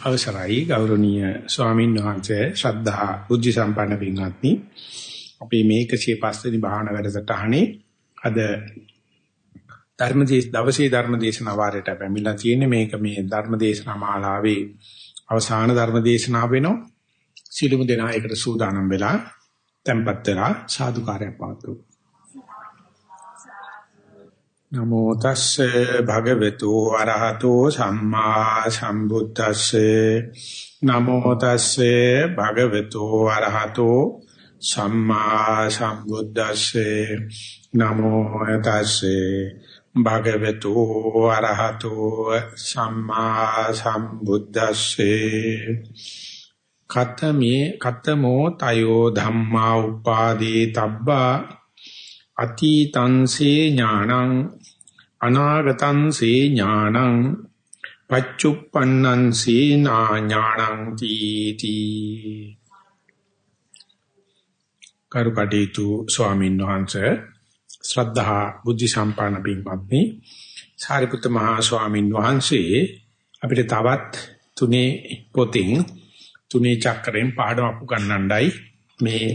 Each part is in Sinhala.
අවසරයි ගෞරවනීය ස්වාමීන් වහන්සේ ශ්‍රද්ධා බුද්ධ සම්පන්න පින්වත්නි. අපි මේ 105 වෙනි භාවනා වැඩසටහනේ අද ධර්මදේශ දවසේ ධර්මදේශන වාරයට පැමිණලා තියෙන්නේ. මේක මේ ධර්මදේශන මාලාවේ අවසාන ධර්මදේශනාව වෙනවා. සිළුමු දෙනා එකට සූදානම් වෙලා tempත් වෙලා සාදුකාරයක් පවතුමු නමෝ තස්සේ භගවතු අරහතෝ සම්මා සම්බුද්දස්සේ. නමෝ තස්සේ භගවතු අරහතෝ සම්මා සම්බුද්දස්සේ. නමෝ තස්සේ භගවතු අරහතෝ සම්මා සම්බුද්දස්සේ. කතමේ කතමෝ තයෝ ධම්මා උපාදී තබ්බා අතීතංසේ ඥානං අනාගතංසේ ඥානං පච්චුප්පන්නංසේ ඥානං තීති කරුකටීතු ස්වාමීන් වහන්සේ ශ්‍රද්ධා බුද්ධ සම්පන්න පින්වත්නි සාරිපුත්ත මහා ස්වාමීන් වහන්සේ අපිට තවත් තුනේ පොතින් තුනේ චක්‍රයෙන් පාඩම අපු ගන්නණ්ඩයි මේ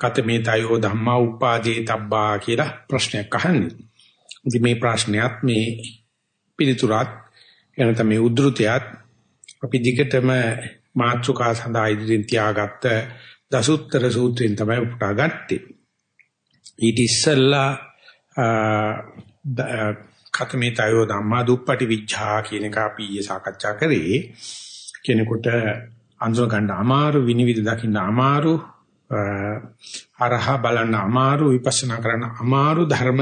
කතමේ තයෝ ධම්මා උපාදේ තබ්බා කියලා ප්‍රශ්නයක් අහන්නේ. ඉතින් මේ ප්‍රශ්නයත් මේ පිළිතුරත් එනත මේ උද්ෘතයත් අපි දිගටම මාත්‍රිකා සඳහා ඉදිරියෙන් තියාගත්ත දසුත්තර සූත්‍රයෙන් තමයි උපුටා ගත්තේ. ඊට ඉස්සෙල්ලා කතමේ තයෝ ධම්මා දුප්පටි විඥා කියන එක අපි ඊයේ සාකච්ඡා කරේ. කෙනෙකුට අඳුර ගන්න අමාරු විනිවිද දකින්න අමාරු අරහා බලන්න අමාරු විපස්සනා කරන්න අමාරු ධර්ම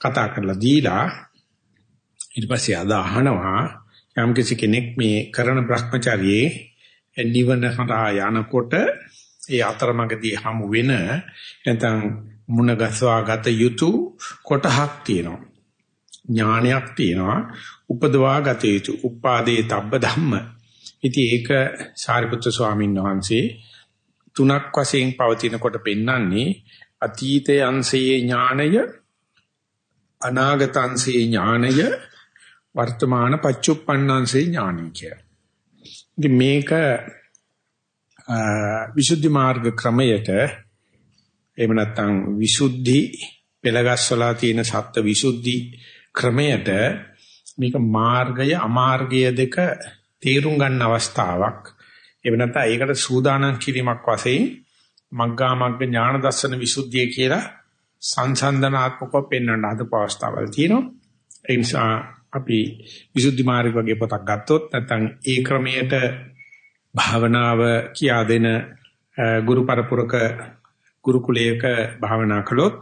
කතා කරලා දීලා ඊට පස්සේ අද අහනවා යම් කෙනෙක් මේ කරන Brahmacharye නිවන හරහා යනකොට ඒ අතරමඟදී හමු වෙන නැත්නම් මුණ ගස්වා ගත යුතු කොටහක් තියෙනවා. ඥානයක් තියෙනවා. උපදවා ගත යුතු උපාදේ තබ්බ ධම්ම. ඉතින් ඒක සාරිපුත්‍ර ස්වාමීන් වහන්සේ තුනක් වශයෙන් පවතිනකොට පෙන්වන්නේ අතීතයේ අංශයේ ඥාණය අනාගත අංශයේ ඥාණය වර්තමාන පච්චුප්පන්නංශයේ ඥාණය කිය. ඉතින් මේක විසුද්ධි මාර්ග ක්‍රමයට එහෙම නැත්නම් විසුද්ධි පෙළගස්සලා තියෙන සත්‍ය විසුද්ධි ක්‍රමයට මේක මාර්ගය අමාර්ගය දෙක තේරුම් ගන්න අවස්ථාවක් එහෙම නැත්නම් ඒකට සූදානම් කිරීමක් වශයෙන් මග්ගා මග්ග ඥාන දර්ශන විසුද්ධිය කියලා සංසන්දනාත්මකව පෙන්වන්න හදපු අවස්ථාවල් තියෙනවා. ඒ නිසා අපි විසුද්ධි මාර්ග වගේ පොතක් ගත්තොත් නැත්නම් ඒ ක්‍රමයට භාවනාව කියා දෙන ගුරු පරපුරක ගුරුකුලයක භාවනා කළොත්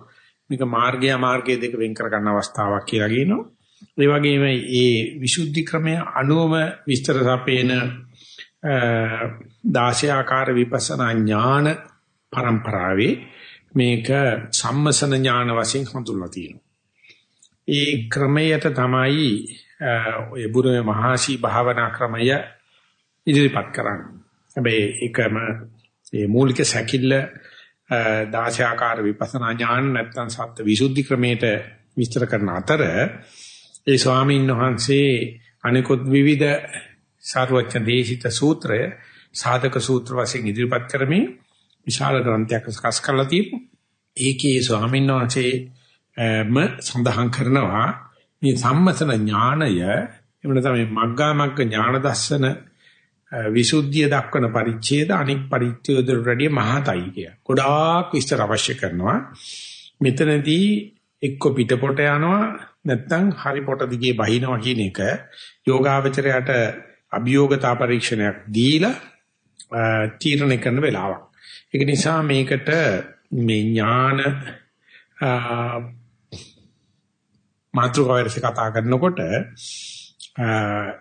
මේක මාර්ගය මාර්ගය දෙක වෙන් කර ගන්න අවස්ථාවක් කියලා කියනවා. ඒ වගේම මේ විසුද්ධි ක්‍රමය අනුවම විස්තර සපේන 16 ආකාර විපස්සනා ඥාන પરම්පරාවේ මේක සම්මසන ඥාන වශයෙන් හඳුන්වලා තියෙනවා. ඒ ක්‍රමයට තමයි ඔය බුරුමේ මහාශී භාවනා ක්‍රමය ඉදිරිපත් කරන්නේ. හැබැයි ඒකම මේ මූලික සැකිල්ල 16 ආකාර විපස්සනා ඥාන නැත්නම් සත්‍ය විසුද්ධි ක්‍රමයට විස්තර කරන අතර ඒ ස්වාමීන් වහන්සේ අනිකුත් විවිධ සාරවත්න දේශිත සූත්‍රය සාධක සූත්‍ර වශයෙන් ඉදිරිපත් කරමින් විශාල ග්‍රන්ථයක් සකස් කරලා තියෙනවා. ඒකේ ස්වාමීන් වහන්සේම සඳහන් කරනවා මේ සම්මතන ඥානය එමුණ තමයි මග්ගා මග්ග ඥාන දර්ශන විසුද්ධිය දක්වන පරිච්ඡේද අනික් පරිච්ඡේද වලදී මහතයි කිය. ගොඩාක් විස්තර අවශ්‍ය කරනවා. මෙතනදී එක්ක පිටපොට යනවා නැත්නම් හරි පොට දිගේ බහිනවා කියන එක යෝගාවචරයට අභියෝගතා පරීක්ෂණයක් දීලා තීරණය කරන වෙලාවක්. ඒක නිසා මේකට මේ ඥාන මාත්‍රකාවරස කතා කරනකොට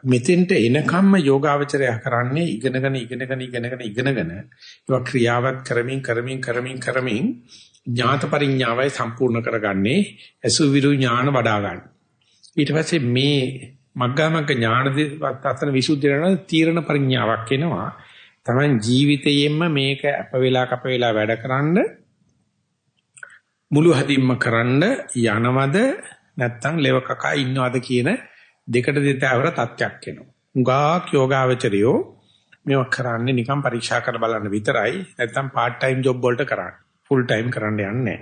මෙතෙන්ට එනකම්ම යෝගාවචරය කරන්නේ ඉගෙනගෙන ඉගෙනගෙන ඉගෙනගෙන ඉගෙනගෙන ඒක ක්‍රියාවත් කරමින් කරමින් කරමින් කරමින් ඥාත පරිඥාවයි සම්පූර්ණ කරගන්නේ අසුවිරු ඥාන වඩා ගන්න. ඊට පස්සේ මේ මග්ගාමග්ග ඥාන දර්ශන විසුද්ධියන තීරණ පරිඥාවක් එනවා. තමයි ජීවිතයෙන්ම මේක අප වෙලා කප වෙලා වැඩකරනද මුළු හදින්ම කරන්න යනවද නැත්නම් ලෙව කකා ඉන්නවද කියන දෙකට දෙතවර තත්යක් එනවා. උගාක් යෝගාවචරයෝ මේවා කරන්නේ නිකන් පරීක්ෂා කර බලන්න විතරයි නැත්නම් part time job වලට කරන්නේ. full time කරන්න යන්නේ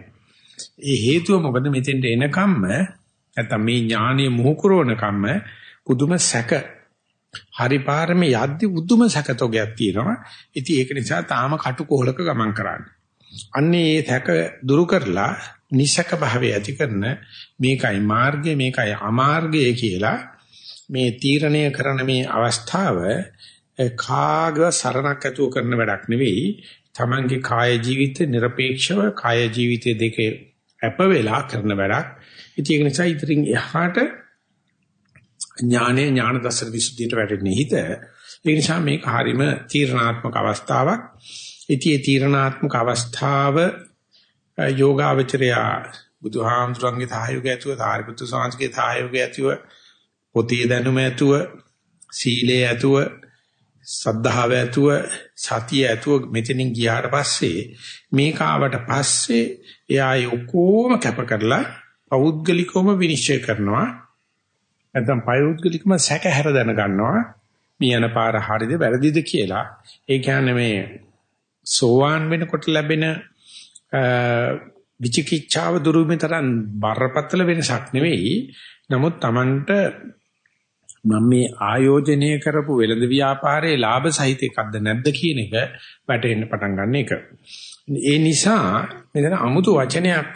ඒ හේතුව මොකද මෙතෙන්ට එනකම්ම නැත්නම් මේ ඥානීය මුහුකුරවනකම්ම පුදුම සැක හරි පාරමේ යද්දි උතුම සැකතෝගයක් තියෙනවා. ඉතින් ඒක නිසා තාම කටුකොහලක ගමන් කරන්නේ. අන්නේ ඒ සැක දුරු කරලා නිසක භාවය ඇති කරන මේකයි මාර්ගය මේකයි අමාර්ගය කියලා මේ තීරණය කරන මේ අවස්ථාව කාගව සරණක් ඇතුව කරන වැඩක් නෙවෙයි තමන්ගේ කාය ජීවිත নিরপেক্ষව කාය ජීවිතයේ දෙකේ අප වේලා කරන වැඩක් ඉතින් ඒක නිසා ඉතින් එහාට ඥානයේ ඥාන දර්ශන විසුද්ධියට වැටෙන්නේ හිත ඒ නිසා මේක හරීම තීරණාත්මක අවස්ථාවක්. ඉතින් ඒ තීරණාත්මක අවස්ථාව යෝගාවචරයා බුදුහාමුදුරන්ගේ සහයෝගය ඇතුව සාරිපුත්‍ර සාංශගේ සහයෝගය ඇතුව පොතේ දැනුම ඇතුව සීලයේ ඇතුව සද්ධාව ඇතුව සතිය ඇතුව මෙතනින් ගියාට පස්සේ මේක ආවට පස්සේ එයා යොකෝම කැප කරලා පෞද්ගලිකවම විනිශ්චය කරනවා. නැත්නම් පෞද්ගලිකම සැකහැර දැන ගන්නවා මේ යන පාර හරිද වැරදිද කියලා. ඒ කියන්නේ මේ සෝවාන් වෙනකොට ලැබෙන විචිකිච්ඡාව දුරුමිතරන් බරපතල වෙනසක් නෙවෙයි. නමුත් Tamanට මම මේ ආයෝජනය කරපු වෙළඳ ව්‍යාපාරයේ ලාභ සහිත එකක්ද නැද්ද කියන එක වැටෙන්න පටන් ගන්න එක. ඒ නිසා මෙතන අමුතු වචනයක්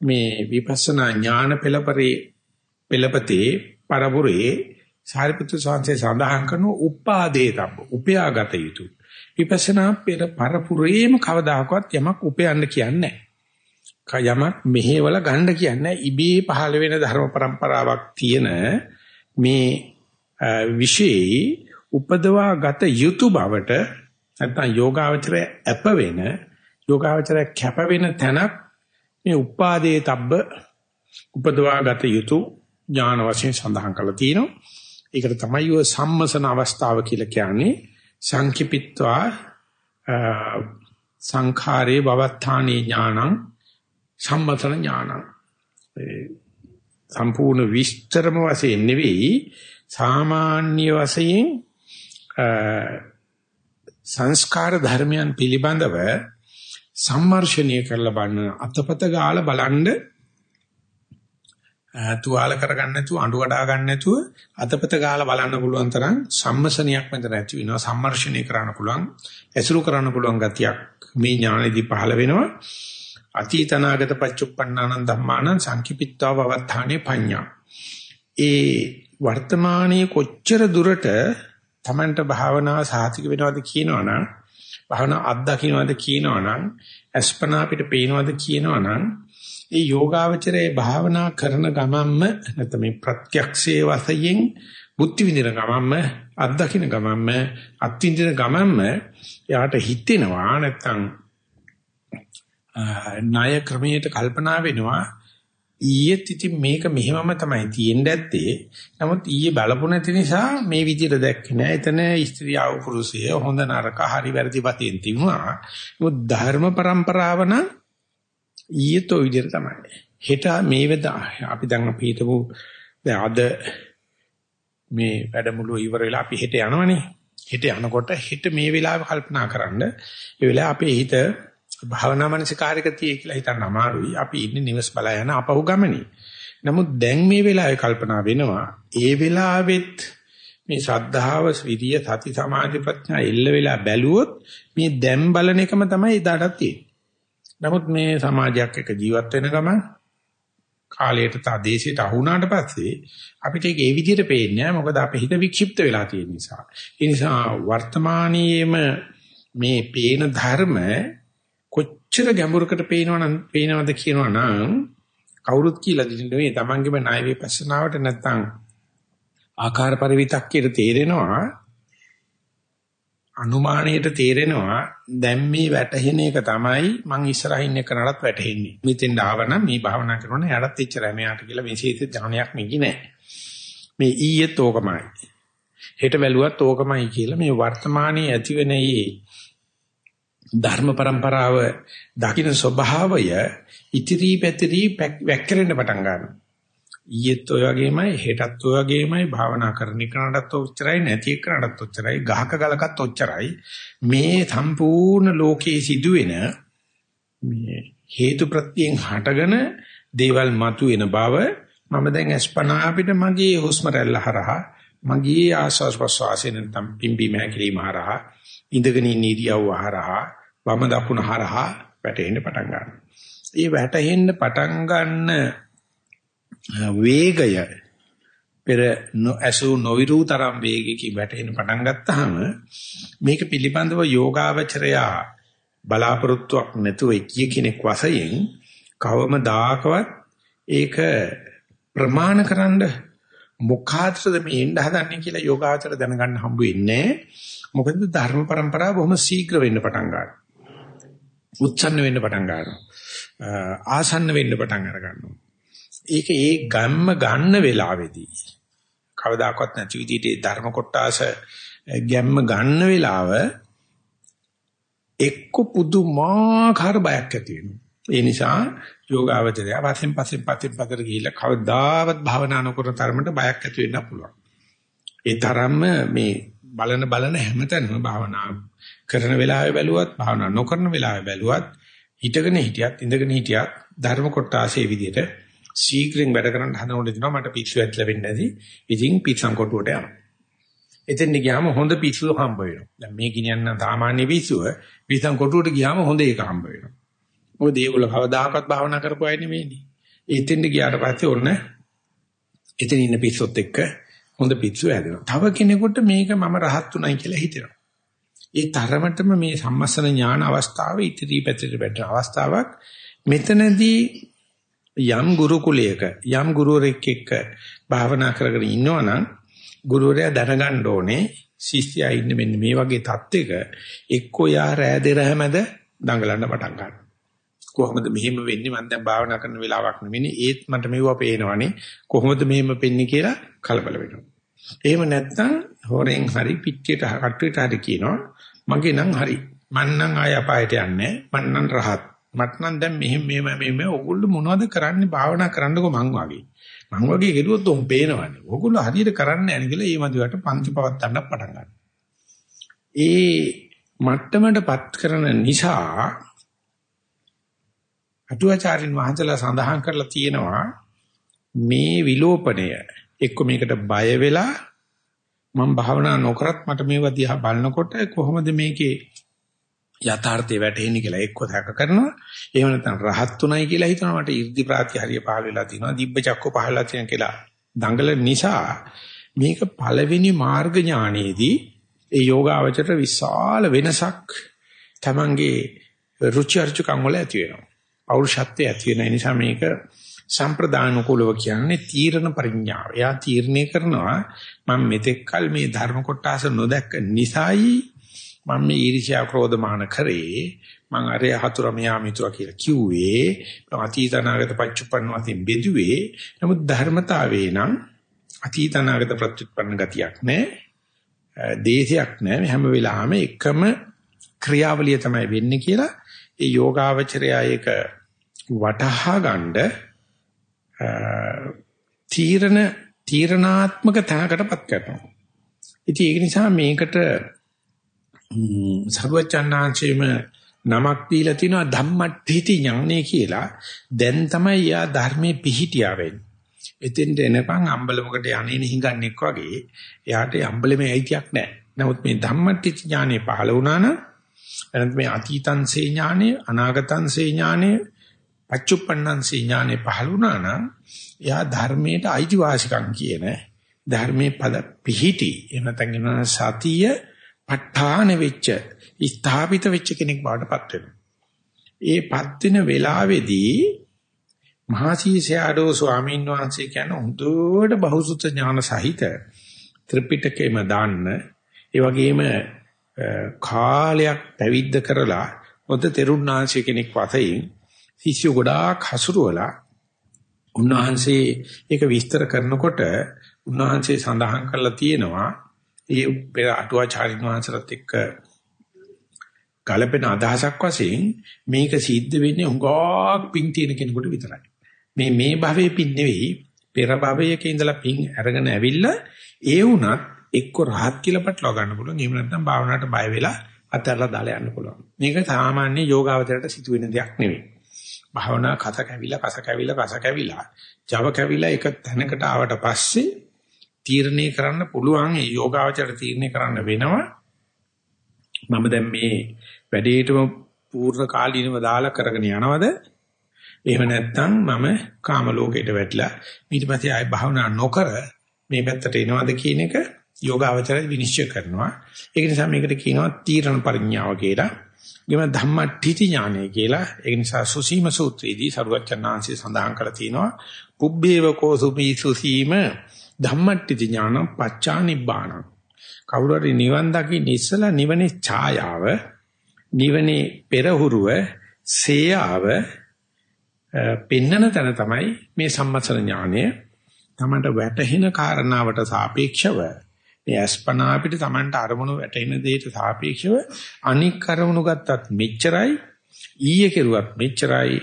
මේ විපස්සනා ඥාන පෙළපරේ පෙළපතේ පරපුරේ සාරිපුත්‍ර සාංශේ සඳහන් කරන උපාදේතබ්බ උපයාගත යුතු විපස්සනා පෙර පරපුරේම කවදාකවත් යමක් උපයන්න කියන්නේ නැහැ. යමක් මෙහෙවල ගන්න කියන්නේ ඉබේ පහළ වෙන ධර්ම પરම්පරාවක් තියෙන මේ විශේෂයි උපදවා ගත යුතු බවට නැත්නම් යෝගාවචරය ඇප වෙන යෝගාවචරය කැප වෙන තැනක් මේ උපාදේතබ්බ උපදවා ගත යුතු ඥාන වශයෙන් සඳහන් කරලා තියෙනවා. ඒකට තමයි ඔය සම්මසන අවස්ථාව කියලා කියන්නේ. සංකිපිත්වා සංඛාරේ භවත්තානේ ඥානං සම්මතන ඥානං සම්පූර්ණ විස්තරම වශයෙන් නෙවෙයි සාමාන්‍ය වශයෙන් සංස්කාර ධර්මයන් පිළිබඳව සම්මර්ෂණය කරලා බලන අතපත ගාලා බලන්න තුවාල කරගන්න නැතුව අඬු කඩා ගන්න නැතුව අතපත ගාලා බලන්න පුළුවන් තරම් සම්මසනියක් මෙතන ඇති වෙනවා. සම්මර්ෂණය කරන්න පුළුවන් ඇසුරු කරන්න පුළුවන් ගතියක් මේ ඥානෙදී පහළ වෙනවා. අතීතනාගත පච්චුප්පන්නානං ධම්මානං සංකිපිත්වා වවත්තානේ පඤ්ඤා. ඒ වර්තමානයේ කොච්චර දුරට Tamanට භාවනාව සාතික වෙනවද කියනවනම් භාවනාව අත්දකින්නවද කියනවනම් අස්පනා අපිට පේනවද කියනවනම් ඒ යෝගාවචරයේ භාවනා කරන ගමන්ම නැත්නම් මේ ප්‍රත්‍යක්ෂයේ වශයෙන් බුද්ධ විඳින ගමන්ම අත්දකින්න ගමන්ම අත්විඳින ගමන්ම යාට හිතෙනවා නැත්නම් ණය ක්‍රමයට කල්පනා වෙනවා ඊයේත් ඉතින් මේක මෙහෙමම තමයි තියෙන්න ඇත්තේ. නමුත් ඊයේ බලපු නැති නිසා මේ විදිහට දැක්කේ නෑ. එතන ස්ත්‍රියව පුරුෂය හොඳ නරක හරි වැරදි වශයෙන් තිබුණා. නමුත් ධර්ම પરම්පරාව නම් ඊයේත් ඔය විදිහට තමයි. හෙට මේ වෙද අපි දැන් අපි හිතමු දැන් අද මේ වැඩමුළුව ඉවර වෙලා අපි හෙට යනවනේ. හෙට යනකොට හෙට මේ වෙලාව කල්පනා කරන්න. ඒ වෙලාව අපේ හිත භාවනා මනසිකාරයක තියේ කියලා හිතන්න අමාරුයි. අපි ඉන්නේ නිවස් බලා යන අපහු ගමනේ. නමුත් දැන් මේ වෙලාවේ කල්පනා වෙනවා ඒ වෙලාවෙත් මේ ශ්‍රද්ධාව, විරිය, සති, සමාධි, ප්‍රඥා එල්ල වෙලා බැලුවොත් මේ දැන් බලන එකම තමයි එදාටත් තියෙන්නේ. නමුත් මේ සමාජයක් එක ජීවත් වෙන ගමන් කාලයට තා දේශයට අහු වුණාට පස්සේ අපිට ඒක ඒ විදිහට පේන්නේ නැහැ. මොකද අපේ හිත වික්ෂිප්ත වෙලා තියෙන නිසා. ඒ නිසා වර්තමානයේම මේ පේන ධර්ම කොච්චර ගැඹුරකට පේනවනම් පේනවද කියනවනම් කවුරුත් කියලා දෙන්නේ නෙවෙයි. තමන්ගේම ණය විපස්සනාවට නැත්තම් ආකාර පරිවිතක්කයට තේරෙනවා. අනුමානයට තේරෙනවා දැන් මේ වැටහෙන එක තමයි මං ඉස්සරහින් එක නඩත් වැටහෙන්නේ. මෙතෙන් ආවනම් මේ භාවනා කරනකොට එයාටත් එච්චරයි මෙයාට කියලා විශේෂ ඥානයක් මෙගි නෑ. මේ ඊයේත් ඕකමයි. හෙට බැලුවත් ඕකමයි කියලා මේ වර්තමානයේ ඇතිවෙන මේ ධර්ම પરම්පරාව දකින්න ස්වභාවය ඉතිරි පැතිරි වැක්කරෙන්න පටන් ගන්නවා. ඊයේත් ඔය වගේමයි හෙටත් ඔය වගේමයි භාවනා කරන එකනටත් ඔච්චරයි නැති එකනටත් ඔච්චරයි ගහක ගලකත් ඔච්චරයි මේ සම්පූර්ණ ලෝකයේ සිදුවෙන මේ හේතු ප්‍රත්‍යයෙන් හටගෙන දේවල් මතුවෙන බව මම දැන් අස්පනා අපිට මගේ හුස්ම රැල්ල හරහා මගේ ආස්වාස් ප්‍රස්වාසයෙන් නැත්නම් පිම්බි මහැකිලිම හරහා ඉඳගෙන ඉන්න ඉරියව්ව හරහා වම දකුණ හරහා වැටෙන්න පටන් ගන්නවා. ඒ වැටෙන්න පටන් ගන්න වේගය පෙර ඇසු නොවිරු තරම් වේගයකින් වැටෙන්න පටන් ගත්තාම මේක පිළිබඳව යෝගාවචරයා බලාපොරොත්තුවක් නැතුව කිය කෙනෙක් වශයෙන් කවමදාකවත් ඒක ප්‍රමාණකරනද මොකාටද මේ එන්න හදන්නේ කියලා යෝගාචර දැනගන්න හම්බ වෙන්නේ මොකද ධර්ම પરම්පරාව බොහොම ශීඝ්‍ර වෙන්න පටන් ගන්නවා. උච්චන්න වෙන්න පටන් ගන්නවා. ආසන්න වෙන්න පටන් අර ගන්නවා ඒක ඒ ගම්ම ගන්න වෙලාවේදී කවදාකවත් නැති විදිහට ධර්ම කොටාස ගැම්ම ගන්න වෙලාව එක්ක පුදුමාකාර බයක් ඇති වෙනවා. ඒ නිසා යෝගාවචරය වශයෙන් පස්සෙන් පස්සෙන් පතර ගිහිල්ලා කවදාවත් භාවනා නොකරන තරමට බයක් ඇති වෙන්න පුළුවන්. ඒ තරම්ම මේ බලන බලන හැමතැනම භාවනා කරන වෙලාවෙ බැලුවත් භාවනා නොකරන වෙලාවෙ බැලුවත් හිටගෙන හිටියත් ඉඳගෙන හිටියත් ධර්ම කොටාසේ විදිහට ශීඝ්‍රයෙන් වැඩ කරන්න හදනකොට දෙනවා මට පිස්සු ඇట్లా වෙන්නේ නැති. ඉතින් පිස්සන් කොටුවට යනවා. එතෙන් ගියාම හොඳ පිස්සු හම්බ වෙනවා. දැන් මේ කියන්න සාමාන්‍ය පිස්සුව පිස්සන් කොටුවට ගියාම හොඳ එක හම්බ වෙනවා. මොකද ඒගොල්ලෝ කවදාකවත් භාවනා කරපු අය නෙමෙයිනේ. එතෙන් ගියාට පස්සේ ඔන්න එතන ඉන්න පිස්සොත් එක්ක හොඳ පිස්සු හැදෙනවා. තව කෙනෙකුට මේක මම රහත් උනායි කියලා හිතෙනවා. ඒ තරමටම මේ සම්මස්සන ඥාන අවස්ථාවේ ඉදිරි පැත්තට වැටෙන අවස්ථාවක් මෙතනදී යම් ගුරුකුලයක යම් ගුරුවරෙක් එක්ක භාවනා කරගෙන ඉන්නවනම් ගුරුවරයා දැනගන්න ඕනේ ශිෂ්‍යයා ඉන්නේ මෙන්න මේ වගේ தත්ත්වයක එක්කෝ යා රෑ දෙරහැමද දඟලන්න පටන් ගන්නවා. කොහොමද මෙහෙම වෙන්නේ මම දැන් භාවනා කරන වෙලාවක් නෙමෙයි ඒත් මට මෙවුවා පේනවනේ කොහොමද මෙහෙම වෙන්නේ කියලා කලබල වෙනවා. එහෙම නැත්නම් හොරෙන් හරි පිටියට කට්ටියට හරි කියනවා මගේ නම් හරි. මං නම් ආය අපායට යන්නේ මං නම් රහත්. මට නම් දැන් මෙහෙම මෙහෙම මෙහෙම ඕගොල්ලෝ මොනවද කරන්නේ භාවනා කරන්නකෝ මං වගේ. මං වගේ ගෙරුවොත් උන් පේනවනේ. ඕගොල්ලෝ හරියට කරන්නේ නැහැ කියලා ඒ මදිවට පන්ති පවත් ගන්න පටන් ගන්නවා. ඒ මට්ටමටපත් කරන නිසා අටුවාචාරින් වහන්සලා සඳහන් කරලා තියෙනවා මේ විලෝපණය එක්ක මේකට බය වෙලා මම භාවනා නොකරත් මට මේවා දිහා බලනකොට කොහොමද මේකේ යථාර්ථය වැටහෙන්නේ කියලා එක්ක සැක කරනවා. එහෙම නැත්නම් රහත් උනායි කියලා හිතනවා. මට 이르දි ප්‍රාතිහාර්ය පහල වෙලා තිනවා දිබ්බ චක්ක පහලලා තියෙන කියලා දඟල නිසා මේක පළවෙනි මාර්ග ඥානයේදී ඒ යෝගාවචර විශාල වෙනසක් තමන්ගේ රුචි අරුචිකම් වල ඇති වෙනවා. පෞරුෂත්වය ඇති වෙන නිසා මේක සම්ප්‍රදාන කුලව කියන්නේ තීරණ පරිඥාව. එයා තීරණය කරනවා මම මෙතෙක් කල මේ ධර්ම කොටස නොදැක්ක නිසායි මම මේ ඊර්ෂ්‍යා ක්‍රෝධමාන කරේ මං අරය හතුර මෙයා මිතුරා කියලා කිව්වේ අතීතනාගත පච්චුප්පන්න වශයෙන් බෙදුවේ. නමුත් ධර්මතාවේ නම් අතීතනාගත ප්‍රත්‍යুৎපන්න ගතියක් නැහැ. දේශයක් නැහැ. හැම වෙලාවෙම එකම ක්‍රියාවලිය තමයි වෙන්නේ කියලා ඒ යෝගාවචරය ඒක වටහා ගන්න තීරණ තීරණාත්මක තැනකටපත් කරනවා. ඉතින් ඒක නිසා මේකට සර්වචන්නාංශයේම නමක් දීලා තිනවා ධම්මට්ඨිති ඥානෙ කියලා. දැන් තමයි යා ධර්මයේ පිහිටියා වෙන්නේ. එතෙන්ට එනකන් අම්බලමකට යන්නේ හිඟන්නේක් වගේ එයාට අම්බලමේ අයිතියක් නැහැ. නමුත් මේ ධම්මට්ඨිති ඥානෙ පහළ වුණා නම් එනත් මේ අතීතංසේ ඥානෙ අනාගතංසේ ඥානෙ පච්චුප්පන්නංසේ ඥානෙ පහළ වුණා නම් එයා ධර්මයට අයිතිවාසිකම් කියන ධර්මයේ පද පිහිටි එහෙම නැත්නම් සතිය ප ဋ ාණ වෙච්ච ස්ථාපිත වෙච්ච කෙනෙක් බවටපත් වෙනවා. ඒපත් වෙන වෙලාවේදී මහසීසයාඩෝ ස්වාමීන් වහන්සේ කියන හොඳට බහුසුත ඥාන සහිත ත්‍රිපිටකෙම දාන්න ඒ වගේම කාලයක් පැවිද්ද කරලා මොකද තෙරුණාංශය කෙනෙක් වශයෙන් ශිෂ්‍ය ගොඩාක් හසුරුවලා උන්වහන්සේ ඒක විස්තර කරනකොට උන්වහන්සේ සඳහන් කරලා තියෙනවා ඒ පෙර අටුවාචාරින් වහන්සේලාත් එක්ක ගලපෙන අදහසක් වශයෙන් මේක සිද්ධ වෙන්නේ හුඟක් පිං තියෙන කෙනෙකුට විතරයි. මේ මේ භවයේ පිං නෙවෙයි පෙර භවයක ඉඳලා පිං අරගෙන ඇවිල්ලා ඒ වුණත් එක්ක රහත් කියලා පටලවා ගන්න පුළුවන්. එහෙම නැත්නම් භාවනාවට බය වෙලා අතහැරලා දාලා යන්න පුළුවන්. මේක සාමාන්‍ය යෝගාවචරයට සිදුවෙන දෙයක් නෙවෙයි. භාවනා කත කැවිලා කස කැවිලා කස කැවිලා Java කැවිලා එක තැනකට ආවට පස්සේ තීරණය කරන්න පුළුවන් ඒ යෝගාවචර තීරණය කරන්න වෙනවා. මම දැන් මේ වැඩේටම පූර්ණ කාලීනව දාලා කරගෙන යනවද? එහෙම නැත්නම් මම කාම ලෝකයට වැටිලා ඊට පස්සේ ආයි භාවනා නොකර මේ පැත්තට එනවද කියන එක යෝගාවචරය විනිශ්චය කරනවා. ඒක නිසා මේකට කියනවා තීරණ පරිඥාව කියලා. ගෙම ධම්මට්ඨිති ඥානය කියලා. ඒ නිසා සුසීම සූත්‍රයේදී සරුවචනාංශය සඳහන් කරලා තිනවා පුබ්බේවකෝ සුමි සුසීම ධම්මට්ඨිති ඥාන පච්චා නිබ්බාන කවුරු හරි නිවන් දකින්න ඉස්සලා නිවනේ ඡායාව නිවනේ පෙරහුරුව සේයාව පෙන්නන තැන තමයි මේ සම්මසන ඥානය. තමන්ට වැටහෙන කාරණාවට සාපේක්ෂව මේ අස්පනා අපිට Tamanට අරමුණු වැටෙන දෙයට සාපේක්ෂව අනික් අරමුණු ගත්තත් මෙච්චරයි ඊයේ කෙරුවත් මෙච්චරයි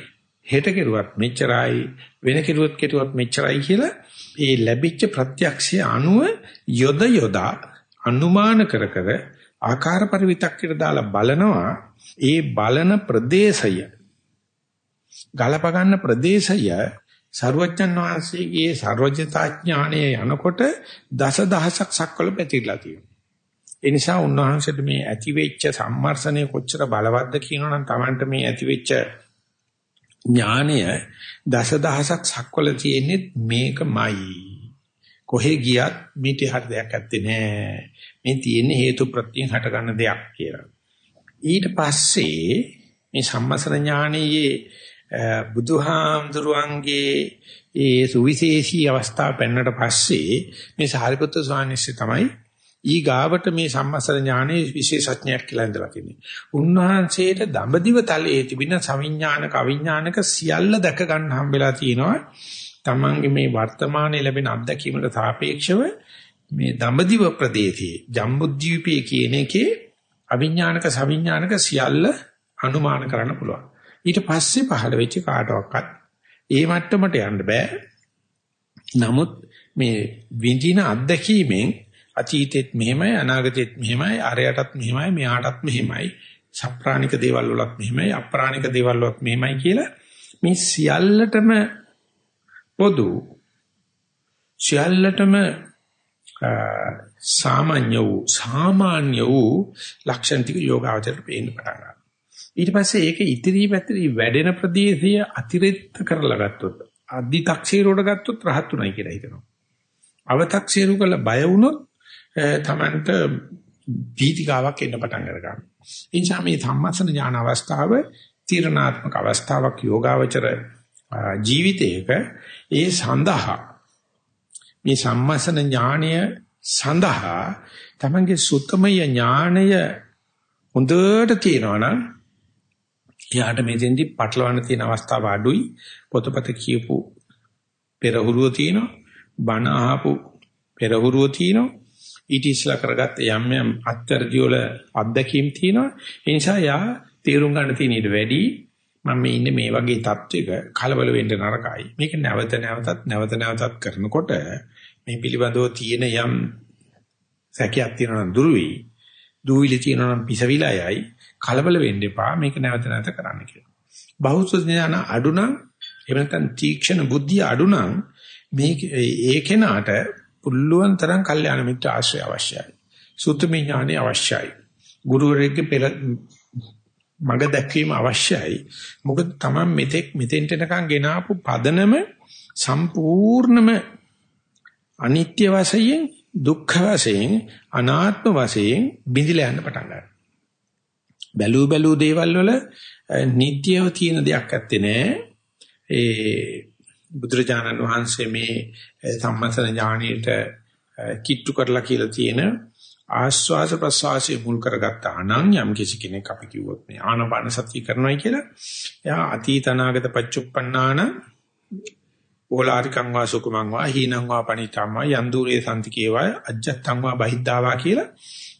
හෙට කෙරුවත් මෙච්චරයි වෙන කෙරුවත් කෙරුවත් මෙච්චරයි කියලා ඒ ලැබිච්ච ප්‍රත්‍යක්ෂය අනුව යොද යොදා අනුමාන කර කර ආකාර පරිවිතක්කයට දාලා බලනවා ඒ බලන ප්‍රදේශය ගලප ගන්න ප්‍රදේශය සර්වඥන් වහන්සේගේ සර්වඥතා ඥාණය යනකොට දසදහසක් සක්වල පැතිරලා තියෙනවා. ඒ නිසා උන්වහන්සේට මේ ඇතිවෙච්ච සම්මර්ෂණය කොච්චර බලවත්ද කියනවනම් Tamanට මේ ඇතිවෙච්ච ඥාණය දසදහසක් සක්වල තියෙන්නේ මේකමයි. කොහෙ ගියත් මේටි හරි දෙයක් ඇත්තේ නෑ. මේ තියෙන්නේ හේතු ප්‍රත්‍යයෙන් හට ගන්න දෙයක් කියලා. ඊට පස්සේ මේ සම්මසන ඥානයේ බුදුහාමුදුරුවන්ගේ ඒ සුවිශේෂී අවස්ථාව පෙන්නට පස්සේ මේ සාරිපුත්‍ර ස්වාමීන් තමයි ඊ ගාවට මේ සම්මස්සර ඥානයේ විශේෂඥයක් කියලා ඉඳලා තියෙන්නේ. උන්වහන්සේට දඹදිව තලයේ තිබෙන සවිඥානික අවිඥානික සියල්ල දැක ගන්න හම්බෙලා තියෙනවා. තමන්ගේ මේ වර්තමානයේ ලැබෙන අත්දැකීමට සාපේක්ෂව මේ දඹදිව ප්‍රදේශයේ ජම්බුද්වීපයේ කියන එකේ අවිඥානික සවිඥානික සියල්ල අනුමාන කරන්න පුළුවන්. ඊට පස්සේ පහළ වෙච්ච කාටවත් ඒ මට්ටමට යන්න බෑ. නමුත් මේ විඳින අත්දැකීමෙන් අතීතෙත් මෙහෙමයි අනාගතෙත් මෙහෙමයි අරයටත් මෙහෙමයි මෙහාටත් මෙහෙමයි සප්‍රාණික දේවල් වලත් මෙහෙමයි අප්‍රාණික දේවල් වලත් මෙහෙමයි කියලා මේ සියල්ලටම පොදු සියල්ලටම සාමාන්‍ය වූ සාමාන්‍ය වූ ලක්ෂණ ටික යෝගාවචරයට පේන්න පටන් ගන්නවා ඊට පස්සේ ඒක ඉතිරි පැතිරි වැඩෙන ප්‍රදේශය අතිරික්ත කරලා ගත්තොත් අදි taksirෝඩ ගත්තොත් රහත් උනායි කියලා හිතනවා. අව탁සිරු කළ බය වුණොත් තමන්ට දීතිකාවක් එන්න පටන් ගන්නවා. ඒ නිසා මේ සම්මස්සන ඥාන අවස්ථාව තීරණාත්මක අවස්ථාවක් යෝගාවචර ජීවිතයක ඒ සඳහා මේ සම්මස්සන ඥාණය සඳහා තමන්ගේ සුත්තමය ඥාණය හොඳට තියෙනවා නම් එයාට මෙතෙන්දි පටලවන්න තියෙන අවස්ථාව අඩුයි. පොතපත කියපු පෙරහුරුව තියෙනවා. බණ අහපු පෙරහුරුව තියෙනවා. ඊට ඉස්ලා කරගත්ත යම් යම් අත්තරදි වල අත්දැකීම් තියෙනවා. ඒ නිසා යා තීරුම් ගන්න තියෙන ඊට වැඩි මම මේ ඉන්නේ මේ වගේ තත්වයක කලබල වෙන්න නරකයි. මේක නැවත නැවතත් නැවත නැවතත් කරනකොට මේ පිළිබඳව තියෙන යම් සැකයක් තියෙනවා නම් දුරු වෙයි. දූවිලි තියෙනවා නම් පිසවිලා යයි. කලබල වෙන්න එපා මේක නැවත නැවත කරන්න කියලා. බහුසුත ඥාන අඩු නම් එහෙම නැත්නම් තීක්ෂණ බුද්ධිය අඩු නම් මේ ඒ කෙනාට පුළුවන් තරම් කල්යාණ මිත්‍ර ආශ්‍රය අවශ්‍යයි. සුත්තමේ ඥානෙ අවශ්‍යයි. ගුරුවරයෙක්ගේ පෙර මඟ දැක්වීම අවශ්‍යයි. මොකද Taman මෙතෙක් මෙතෙන්ට එනකන් ගෙනාපු පදනම සම්පූර්ණම අනිත්‍ය වශයෙන් දුක්ඛ වශයෙන් අනාත්ම වශයෙන් බිඳිලා යන්න පටන් ගන්නවා. බැලූ බැලූ දේවල් වල නිට්ටියව තියෙන දෙයක් ඇත්තේ නෑ. ඒ බුදුරජාණන් වහන්සේ මේ සම්මතන ඥාණයට කිට්ටු කරලා කියලා තියෙන ආස්වාස ප්‍රසවාසයේ මුල් කරගත්තා නම් යම් කිසි කෙනෙක් අපි කිව්වොත් මේ ආනපාන සතිය කරනවා කියලා එයා අතීත අනාගත පච්චුප්පන්නාන ඕලාරිකං වා සුකුමං වා හීනං වා පණිතං වා යන්දුරේ සම්තිකේවා අජ්ජත්තං වා බහිද්ධාවා කියලා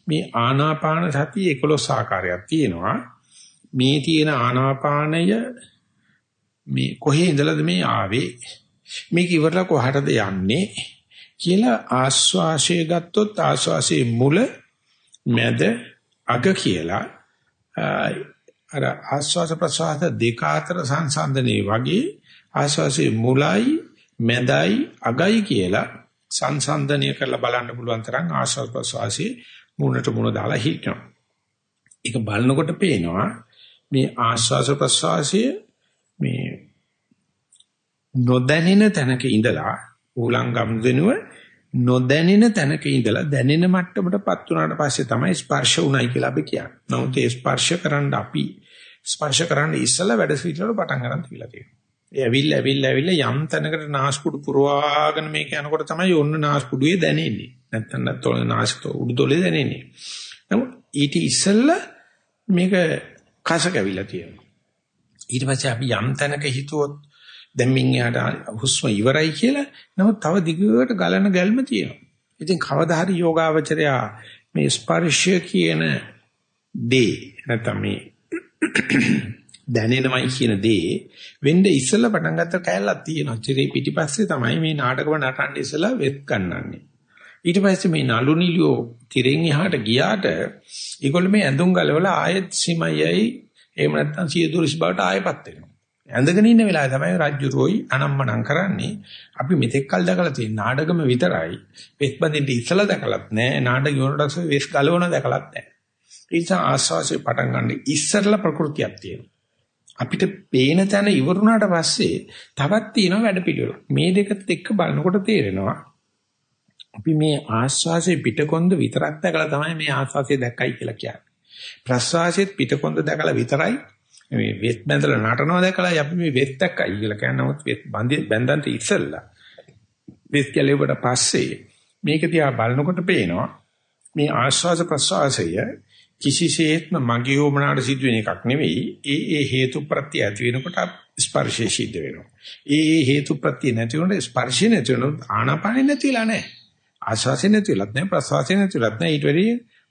මේ ආනාපාන සතිය 11 ආකාරයක් තියෙනවා. මේ තියෙන ආනාපානය මේ කොහේ ඉඳලාද මේ ආවේ? මේක ඉවරලා කොහටද යන්නේ කියලා ආස්වාශය ගත්තොත් ආස්වාශයේ මුල මැද අග කියලා අර ආස්වාස ප්‍රසවාස දෙක අතර සංසන්දනයේ වගේ ආස්වාසේ මුලයි මැදයි අගයි කියලා සංසන්දනය කරලා බලන්න පුළුවන් තරම් ආස්වාස් ප්‍රසවාසයේ මුණට මුණ දාලා හිටනවා. ඒක බලනකොට පේනවා මේ ආස්වාස ප්‍රසවාසයේ මේ නොදැනෙන තැනක ඉඳලා ඌලංගම් දෙනුව නොදැනෙන තැනක ඉඳලා දැනෙන මට්ටමටපත් වුණාට පස්සේ තමයි ස්පර්ශ උණයි කියලා අපි කියන්නේ. නමුත් ඒ ස්පර්ශ කරන්න අපි ස්පර්ශ කරන්න ඉස්සලා වැඩ සිටිනකොට පටන් ගන්න තියලා තියෙනවා. ඒ ඇවිල්ලා ඇවිල්ලා ඇවිල්ලා යම් තැනකට නාස්පුඩු පුරවාගෙන මේක යනකොට තමයි ඔන්න නාස්පුඩුවේ දැනෙන්නේ. නැත්තම් නැත්නම් නාස්ක උඩුතොලේ දැනෙන්නේ. නමුත් ඊට ඉස්සලා මේක කස කැවිලා තියෙනවා. ඊට පස්සේ අපි යම් තැනක හිතුවොත් දැන් මින් යාට හුස්ම ඉවරයි කියලා නමුත් තව දිගට ගලන ගැල්ම තියෙනවා. ඉතින් කවදා හරි යෝගාවචරයා මේ ස්පර්ශය කියන දේ නැත්නම් මේ දැනෙනමයි කියන දේ වෙන්න ඉස්සෙල්ලා පටන් ගත්ත කැලලක් තියෙනවා. ඉතින් පිටිපස්සේ තමයි මේ 나ටකම නටන්න ඉස්සෙල්ලා වෙත් ගන්නන්නේ. ඊට පස්සේ මේ නලු නිලියෝ තිරෙන් එහාට ගියාට ඒගොල්ලෝ මේ ඇඳුම් ගලවලා ආයෙත් සීමයයි එහෙම නැත්නම් සියදුරිස් බවට ආයෙපත් වෙනවා. ඇඳගෙන ඉන්න වෙලාවේ තමයි රජ්ජුරෝයි අනම්මනම් කරන්නේ. අපි මෙතෙක් කල් දැකලා තියෙන නාඩගම විතරයි. වෙස් බඳින්න ඉස්සලා දැකලත් නැහැ. නාඩග යොරටස් වෙස් ගලවන දැකලත් නැහැ. ඒ නිසා ආස්වාසිය පටන් ගන්න ඉස්සරලා ප්‍රകൃතියක් තියෙනවා. අපිට පේන තැන ඉවරුණාට පස්සේ තවත් තියෙනවා වැඩ පිළිවෙල. මේ දෙකත් එක්ක බලනකොට තේරෙනවා අපි මේ ආස්වාසිය පිටකොන්ද විතරක් දැකලා තමයි මේ ආස්වාසිය දැක්කයි කියලා කියන්නේ. ප්‍රස්වාසයේත් පිටකොන්ද දැකලා විතරයි මේ වෙස් බැඳලා නටනවා දැකලා අපි මේ වෙස් දැක්කයි කියලා කියන නමුත් වෙස් බැඳන්ට ඉස්සෙල්ලා වෙස් ගැලෙවට පස්සේ මේක දිහා බලනකොට පේනවා මේ ආශ්වාස ප්‍රශ්වාසය කිසිසේත්ම මගේ යොමනාට සිදුවෙන එකක් නෙවෙයි. ඒ ඒ හේතු ප්‍රත්‍ය ඇති වෙනකොට ස්පර්ශය සිද්ධ වෙනවා. ඒ ඒ හේතු ප්‍රත්‍ය නැති වෙනකොට ස්පර්ශය නැති වෙනකොට ආනාපානෙ නැතිලා නැහැ. ආශ්වාසය නැතිලත් නැහැ ප්‍රශ්වාසය නැතිලත් නැහැ. ඊට වෙරි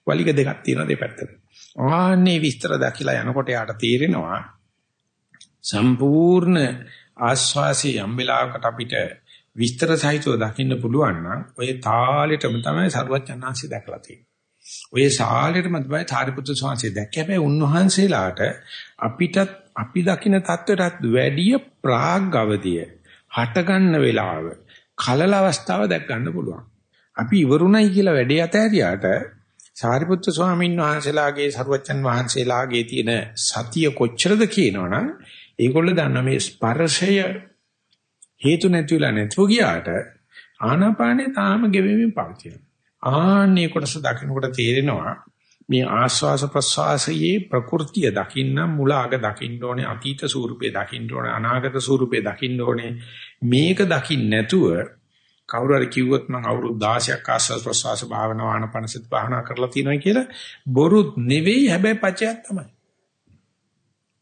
වලිග දෙකක් තියෙනවා දෙපැත්තට. ආන්නේ විස්තර දැකලා යනකොට යාට තේරෙනවා සම්පූර්ණ ආස්වාසිය යම් වෙලාවකට අපිට විස්තර සහිතව දකින්න පුළුවන් නම් ඔය තාලෙටම තමයි සරුවචනාංශي දැකලා තියෙන්නේ. ඔය සාලෙටම තමයි සාරිපුත්‍ර ස්වාමීන් දැක්කේ. හැබැයි උන්වහන්සේලාට අපිටත් අපි දකින්න தත්වයටත් වැඩිය ප්‍රාග් අවදිය හට ගන්න වෙලාව කලල අවස්ථාව දැක් ගන්න පුළුවන්. අපි ඉවරුණයි කියලා වැඩේ අතහැරියාට සාරිපුත්‍ර ස්වාමීන් වහන්සේලාගේ සරුවච්චන් වහන්සේලාගේ තියෙන සතිය කොච්චරද කියනවනම් ඒගොල්ලෝ දන්න මේ ස්පර්ශය හේතු නැතිවලා නැතුව ගියාට ආනාපානේ තාම ගෙවෙමින් පවතිනවා. ආන්නේ කොටස දකින්නකොට තේරෙනවා මේ ආස්වාස ප්‍රස්වාසයේ ප්‍රകൃතිය දකින්න මුල අග දකින්න ඕනේ අතීත ස්වරූපේ දකින්න ඕනේ අනාගත ස්වරූපේ දකින්න ඕනේ මේක දකින්න නැතුව කවුරු හරි කිව්වොත් මම අවුරුදු 16ක් ආස්වාද ප්‍රසවාස භාවනාව ආනපනසත් භාවනා කරලා තියෙනවා කියලා බොරුත් නෙවෙයි හැබැයි පචයක් තමයි.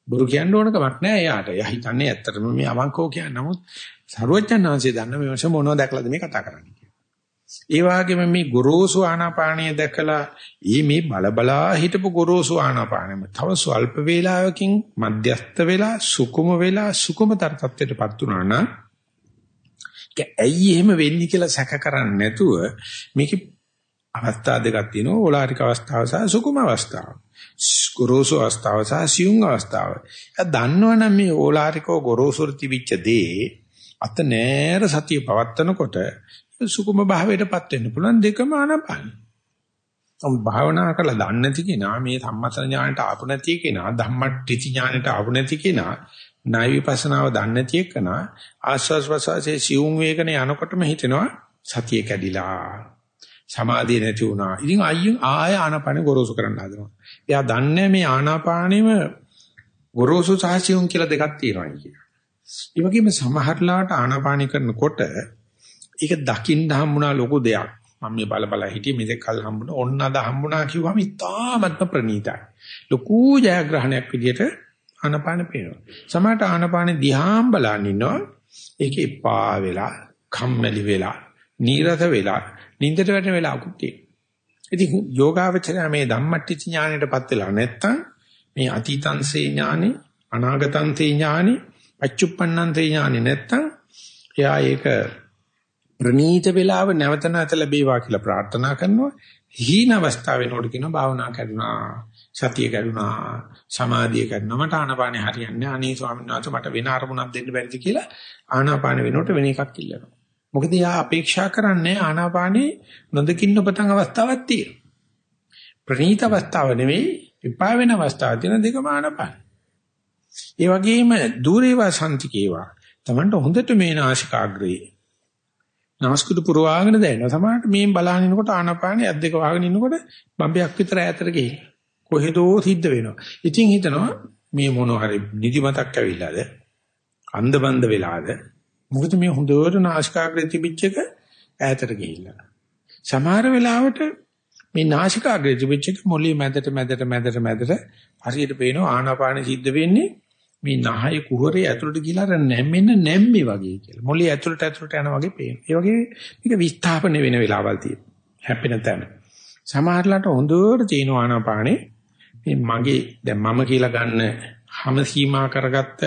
බොරු කියන්න ඕන කමක් නැහැ එයාට. එයා හිතන්නේ ඇත්තටම මේ අවංකෝ කියන්නේ. නමුත් සරුවචනාංශය දන්න මේ වශයෙන් මොනවද දැක්ලාද මේ කතා කරන්නේ කියලා. ඒ වගේම මේ ගොරෝසු ආනාපානිය දැකලා ඊ මේ බලබලා හිටපු ගොරෝසු ආනාපානෙම තව ස්වල්ප වේලාවකින් මධ්‍යස්ත වෙලා සුකුම වෙලා සුකුමතර තත්ත්වයටපත් වුණා නම් ඇයි එහෙම වෙන්නේ කියලා සැක කරන්නේ නැතුව මේකේ අවස්ථා දෙකක් තියෙනවා ඕලාරික අවස්ථාව සහ සුකුම අවස්ථාව. ගොරෝසු අවස්ථාව සහ සියුම් අවස්ථාව. එයා දන්නවනම් මේ ඕලාරිකව ගොරෝසු තිබිච්ච දේ අත නෑර සතිය පවත්නකොට සුකුම භාවයටපත් වෙන්න පුළුවන් දෙකම ආනපාන. තම භාවනා කරලා දන්නේ නැති කෙනා මේ සම්මතන ඥානට ආපු නැති කෙනා ධම්මට්ටි ඥානට ආපු නැති කෙනා ණය විපස්සනාව දන්නේ නැති එකන ආස්වාස් ප්‍රසවාසයේ සියුම් වේගන යනකොටම හිතෙනවා සතිය කැඩිලා සමාධිය නැති වුණා. ඉතින් අයියෙන් ආය ආනාපාන ගොරෝසු කරන්න හදනවා. එයා දන්නේ මේ ආනාපානෙම ගොරෝසු සහ සියුම් කියලා දෙකක් තියෙනවා කියලා. ඒ වගේම සමහරලාට ආනාපානි කරනකොට ඒක දකින්න හම්බුණා ලොකු දෙයක්. මම මේ බල බල හිටියේ මේක කල් හම්බුණා. ඔන්න අද හම්බුණා කිව්වම ඉතාමත්ම ප්‍රණීතයි. ලොකු ජයග්‍රහණයක් විදියට ආනපාන පේනවා. සමහරට ආනපාන දිහාම් බලන් ඉන්නවා. ඒකේ පා වෙලා, කම්මැලි වෙලා, නීරස වෙලා, නින්දට වැටෙන වෙලාවකුත් තියෙනවා. ඉතින් යෝගාවචරය මේ ධම්මට්ටි ඥාණයටපත් වෙලා නැත්තම් මේ අතීතංසේ ඥානෙ, අනාගතංසේ ඥානෙ, අච්චුප්පන්නන්සේ ඥානෙ නැත්තම් එයා ඒක ප්‍රනීත වේලාව නැවත නැවත ලැබේවා කියලා ප්‍රාර්ථනා කරනවා. හීන අවස්ථාව වෙනකොට කියනවා භාවනා කරනවා. සතිය කරුණා සමාධිය කරනවා මට ආනාපානේ හරියන්නේ අනේ ස්වාමීන් වහන්සේ මට වෙන අරමුණක් දෙන්න බැරිද කියලා ආනාපාන වෙනකොට වෙන එකක් ඉල්ලනවා. මොකද යා අපේක්ෂා කරන්නේ ආනාපානේ නොදකින්න ඔබතන් අවස්ථාවක් තියෙනවා. ප්‍රණීත අවස්ථාව නෙවෙයි විපා වෙන අවස්ථාව තියෙන දෙකම ආනාපාන. ඒ වගේම দূරේවා සම්තිකේවා Tamanට හොඳට මේ නාසිකාග්‍රේ. නමස්කුදු පුරවාගෙන දැනෙනවා. සමහරට මේ බලහන් ඉනකොට ආනාපානේ අත් දෙක වහගෙන ඉන්නකොට බම්බයක් විතර ඈතට ගිහින්. කොහෙදෝ සිද්ධ වෙනවා. ඉතින් හිතනවා මේ මොන හරි නිදිමතක් ඇවිල්ලාද? අන්ධබන්ද වෙලාද? මොකද මේ හොඳට නාසිකාග්‍රේ තිබිච්ච එක ඈතට ගිහිල්ලා. සමහර වෙලාවට මේ නාසිකාග්‍රේ තිබිච්ච එක මොළේ මැදට මැදට මැදට මැදට හරියට පේනවා ආනාපාන සිද්ධ වෙන්නේ මේ නහය කුහරේ ඇතුළට ගිහලා අර නැම්මෙන්න නැම්මේ වගේ කියලා. මොළේ ඇතුළට ඇතුළට යන වගේ පේනවා. ඒ වගේ මේක විස්ථාපන වෙන වෙලාවල් තියෙනවා. හැපෙන තැන. සමහරලාට හොඳට තියෙන ආනාපානේ මේ මගේ දැන් මම කියලා ගන්න හැම සීමා කරගත්ත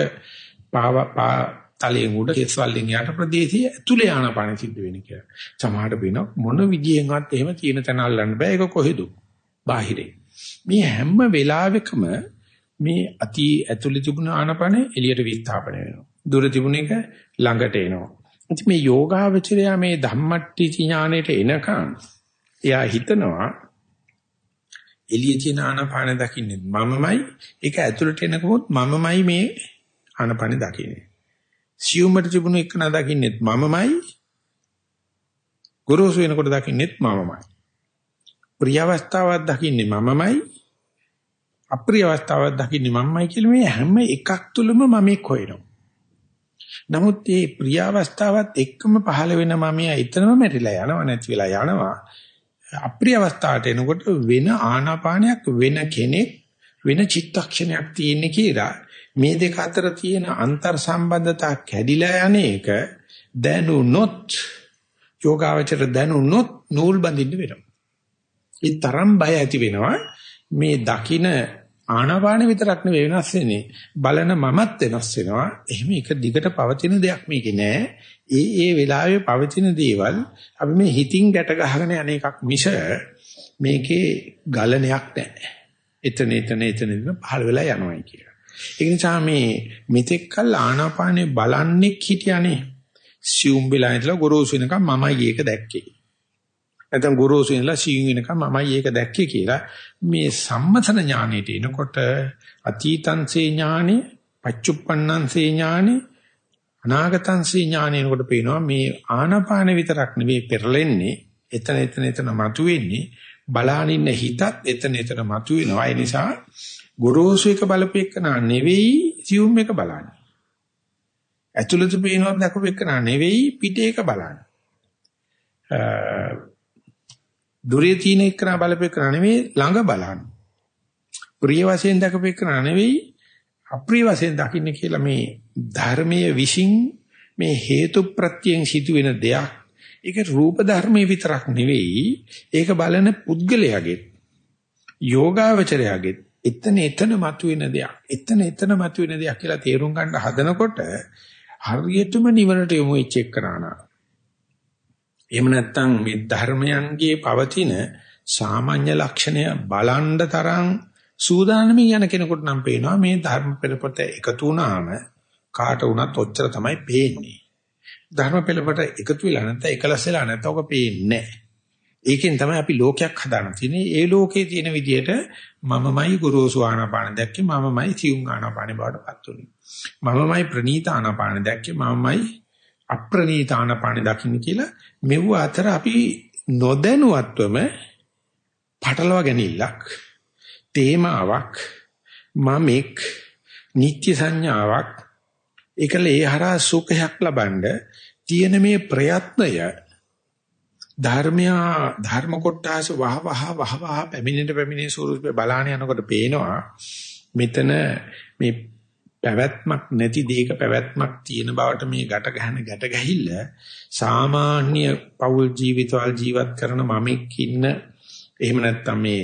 පාව පා තලයෙන් උඩ කෙස්වලින් යට ප්‍රදේශයේ ඇතුලේ ආනපාන සිද්ධ වෙන කියලා. සමහරට වෙන මොන විදියෙන්වත් එහෙම තියෙන තැන අල්ලන්න බෑ ඒක කොහෙද? බාහිරේ. මේ හැම වෙලාවෙකම මේ අති ඇතුලේ තිබුණ ආනපන එළියට විස්ථාපන වෙනවා. දුර තිබුණ එක ළඟට එනවා. ඉතින් මේ යෝගාවචරය මේ ධම්මට්ටි ඥාණයට එනකන් එයා හිතනවා එළියේ තියෙන ආනපාන දකින්නේ. මමමයි. ඒක ඇතුළට එනකොත් මමමයි මේ ආනපාන දකින්නේ. සියුම්මට තිබුණු එක නා දකින්නෙත් මමමයි. ගොරෝසු වෙනකොට දකින්නෙත් මමමයි. ප්‍රිය අවස්ථාවක් දකින්නේ මමමයි. අප්‍රිය අවස්ථාවක් දකින්නේ මමමයි කියලා මේ හැම එකක් තුළම මම එක් හොයනවා. නමුත් මේ ප්‍රිය අවස්ථාවත් එක්කම පහළ වෙන මමයා එතනම මැරිලා යනවා නැති වෙලා යනවා. අප්‍රිය අවස්ථාවට එනකොට වෙන ආනාපානයක් වෙන කෙනෙක් වෙන චිත්තක්ෂණයක් තියෙන්නේ කියලා මේ දෙක අතර තියෙන අන්තර් සම්බන්ධතා කැඩිලා යන එක දැනුනොත් යෝගාවචර දැනුනොත් නූල් බඳින්න වෙනවා. ඒ තරම් බය ඇති වෙනවා මේ දකින ආනාපාන විතරක් නෙවෙයි වෙනස් වෙන්නේ බලන මමත් වෙනස් වෙනවා එහෙම එක දිගට පවතින දෙයක් මේකේ නෑ ඒ ඒ වෙලාවේ පවතින දේවල් අපි මේ හිතින් ගැට ගහගෙන යන එකක් මිස මේකේ ගලණයක් නැහැ. එතන එතන එතන පහළ වෙලා යනවායි කියලා. ඒ නිසා මේ මෙතෙක් කල් ආනාපානේ බලන්නේ හිටියානේ. සියුම් වෙලා ඉඳලා ගොරෝසු වෙනකම් මමයි ඒක දැක්කේ. නැත්නම් ගොරෝසු ඉඳලා සියුම් වෙනකම් මමයි ඒක දැක්කේ කියලා මේ සම්මතන ඥානෙට එනකොට අතීතංසේ ඥානෙ, පච්චුප්පන්නංසේ ඥානෙ අනාගතංසී ඥානයනකොට පේනවා මේ ආනාපාන විතරක් නෙවෙයි පෙරලෙන්නේ එතන එතන එතන මතුවෙන්නේ බලානින්න හිතත් එතන එතන මතුවෙනවා. ඒ නිසා ගොරෝසු එක බලපෙන්නා නෙවෙයි සියුම් එක බලන්නේ. ඇතුළත පේනවත් දැකපෙන්නා නෙවෙයි පිට එක බලන්නේ. දුරේ තියෙන එකන බලපෙන්නා නෙවෙයි ළඟ බලන්නේ. ප්‍රිය වශයෙන් දැකපෙන්නා නෙවෙයි අප්‍රිය වශයෙන් දකින්න කියලා මේ ධර්මයේ විශ්ින් මේ හේතු ප්‍රත්‍යයෙන් සිදුවෙන දෙයක්. ඒක රූප ධර්මයේ විතරක් නෙවෙයි ඒක බලන පුද්ගලයාගේ යෝගාවචරයාගේ එතන එතන මතුවෙන දෙයක්. එතන එතන මතුවෙන දෙයක් කියලා තේරුම් ගන්න හදනකොට හරියටම නිවනට යොමු වෙච්ච එකරානා එහෙම නැත්නම් මේ ධර්මයන්ගේ පවතින සාමාන්‍ය ලක්ෂණය බලන්න තරම් සූදානමින් යන කෙනෙකුට නම් පේනවා මේ ධර්ම පෙළපත එකතු වුණාම කාට වුණත් ඔච්චර තමයි පේන්නේ. ධර්ම පෙළපත එකතු වෙලා නැත්නම් එකලස් වෙලා නැත්නම් ඔක පේන්නේ නැහැ. ඒකෙන් තමයි අපි ලෝකයක් හදාන්න තියෙන්නේ. ඒ ලෝකේ තියෙන විදිහට මමමයි ගුරුසු ආනාපාන දැක්කේ මමමයි සියුම් ආනාපාන බවටපත් උනේ. මමමයි ප්‍රනීත ආනාපාන දැක්කේ මමමයි අප්‍රනීත ආනාපාන දකින්න කියලා මෙව අතර අපි නොදැනුවත්වම පටලවා ගැනීමක් තේමාවක් මමෙක් නිත්‍ය සංඥාවක් ඒකල ඒ හරහා සුඛයක් ලබනද තියෙන මේ ප්‍රයත්නය ධර්මයා ධර්ම කොටස වහ වහ වහ වහ පැමිණෙන පැමිණේ ස්වරූපේ බලාන යනකොට පේනවා මෙතන මේ පැවැත්මක් නැති දෙයක පැවැත්මක් තියෙන බවට මේ ගැට ගහන ගැට ගැහිල්ල සාමාන්‍ය පෞල් ජීවිතවල ජීවත් කරන මමෙක් ඉන්න එහෙම නැත්නම් මේ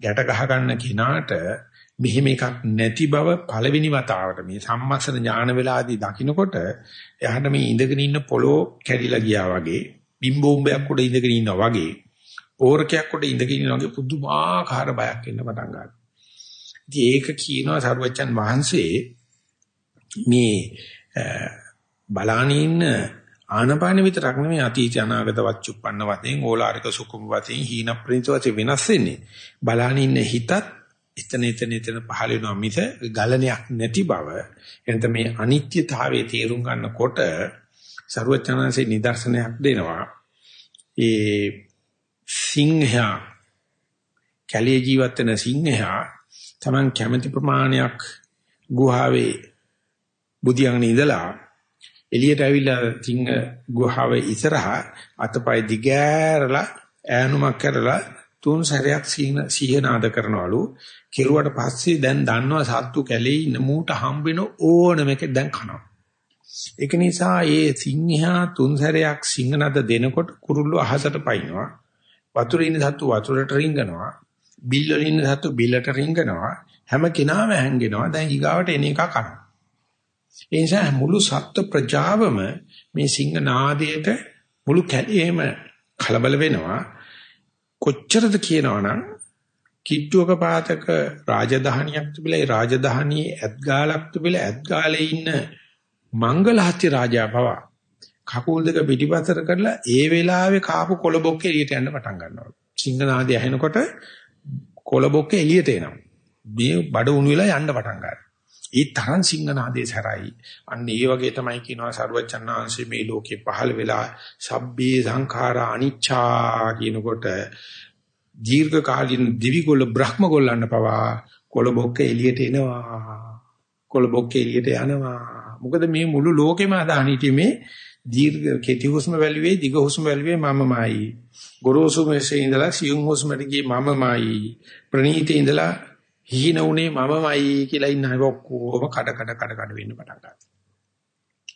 ගැට ගහ ගන්න කෙනාට මෙහෙම එකක් නැති බව පළවෙනි වතාවට මේ සම්මස්සන ඥාන වෙලාදී දකින්නකොට එයාට මේ ඉඳගෙන ඉන්න පොළොව කැඩිලා ගියා වගේ බිම්බෝම්බයක් උඩ ඉඳගෙන ඉන්නවා වගේ ඕරකයක් උඩ ඉඳගෙන ඉන්නවා වගේ පුදුමාකාර බයක් එන්න පටන් ගන්නවා. ඉතින් ඒක කියනවා සරුවච්චන් වහන්සේ මේ බලානින්න ආනපාන විතරක් නෙමෙයි අතීත අනාගත වච්චුප්පන්න වශයෙන් ඕලාරික සුකුම වශයෙන් හීන ප්‍රින්ස වශයෙන් වෙනස් වෙන්නේ. බලානින්න හිතත් එතන එතන එතන පහළ වෙනවා මිස ගලණයක් නැති බව එනත මේ අනිත්‍යතාවයේ තේරුම් ගන්නකොට ਸਰුවචනanse නිදර්ශනයක් දෙනවා ඒ සිංහයා කැලේ ජීවත් වෙන සිංහයා Taman කැමති ප්‍රමාණයක් ගුහාවේ බුදියන් ඉඳලා එළියට ඇවිල්ලා සිංහ ගුහාවේ ඉස්සරහා අතපය දිගෑරලා ඈනුමක් කරලා තුන් සැරයක් සීහනාද කරනවලු කෙරුවට පස්සේ දැන් දන්නවා සත්තු කැලේ ඉන්න මූට හම්බෙන ඕනම එකක් දැන් කනවා. ඒක නිසා මේ සිංහයා තුන් සැරයක් සිංහනද දෙනකොට කුරුල්ල අහසට පයින්නවා. වතුරේ ඉන්න සත්තු වතුරට රිංගනවා. බිල් වල ඉන්න සත්තු බිල්ලට රිංගනවා. හැම කෙනාම හැංගෙනවා. දැන් ඊගාවට එන එක කනවා. ඒ නිසා මුළු සත්ත්ව ප්‍රජාවම මේ සිංහ නාදයට මුළු කැලේම කලබල වෙනවා. කොච්චරද කියනවනම් කිට්ටුවක පාතක රාජධානියක් තිබිලා ඒ රාජධානියේ ඇත්ගාලක් තිබිලා ඇත්ගාලේ ඉන්න මංගලහත්ති රාජා පවා කකුල් දෙක පිටිපතර කරලා ඒ වෙලාවේ කාපු කොළබොක්ක එළියට යන්න පටන් ගන්නවා. සිංහනාදී ඇහෙනකොට කොළබොක්ක එළියට එනවා. මේ බඩ උණු වෙලා යන්න පටන් ගන්නවා. ඒ තරම් සිංහනාදේ සරයි. අන්න ඒ වගේ තමයි කියනවා සරුවචනාංශයේ මේ ලෝකේ පහළ වෙලා සබ්බේ සංඛාරා අනිච්චා කියනකොට දීර්ඝ කාලින දිවිගොල්ල බ්‍රහ්මගොල්ලන්න පවා කොළබොක්ක එළියට එනවා. කොළබොක්ක එළියට යනවා. මොකද මේ මුළු ලෝකෙම අදහන හිටියේ මේ දීර්ඝ කෙටි හුස්ම වැළුවේ දිග හුස්ම වැළුවේ මමමයි. ගොරෝසු මෙසේ ඉඳලා සියුම් හුස්මට ගියේ මමමයි. ප්‍රණීතේ ඉඳලා හීන උනේ මමමයි කියලා ඉන්න අය ඔක්කොම කඩ කඩ කඩ කඩ වෙන්න පටන් ගන්නවා.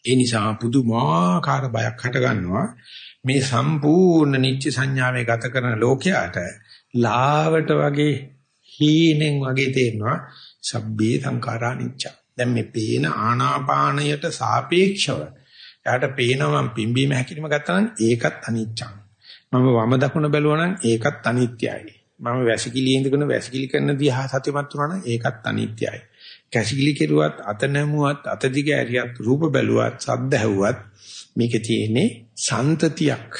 ඒ නිසා පුදුමාකාර බයක් හට ගන්නවා. මේ සම්පූර්ණ නිත්‍ය සංඥාවේ ගත කරන ලෝකයට ලාවට වගේ හීනෙන් වගේ තේරෙනවා සබ්බේ සංඛාරා නිච්ච. දැන් මේ පේන ආනාපානයට සාපේක්ෂව එයාට පේනවා මම පිම්බීම හැකිලිම ගත්තා නම් ඒකත් අනිච්චං. මම වම දකුණ බැලුවා නම් ඒකත් අනිත්‍යයි. මම වැසිකිලි ඉඳගෙන වැසිකිලි කරන දිහා සතියමත් වුණා නම් ඒකත් අනිත්‍යයි. කැසිකිලි කෙරුවත් අත නැමුවත් අත දිග ඇරියත් රූප බැලුවත් සද්ද ඇහුවත් මේකේ තියෙන්නේ සන්තතියක්.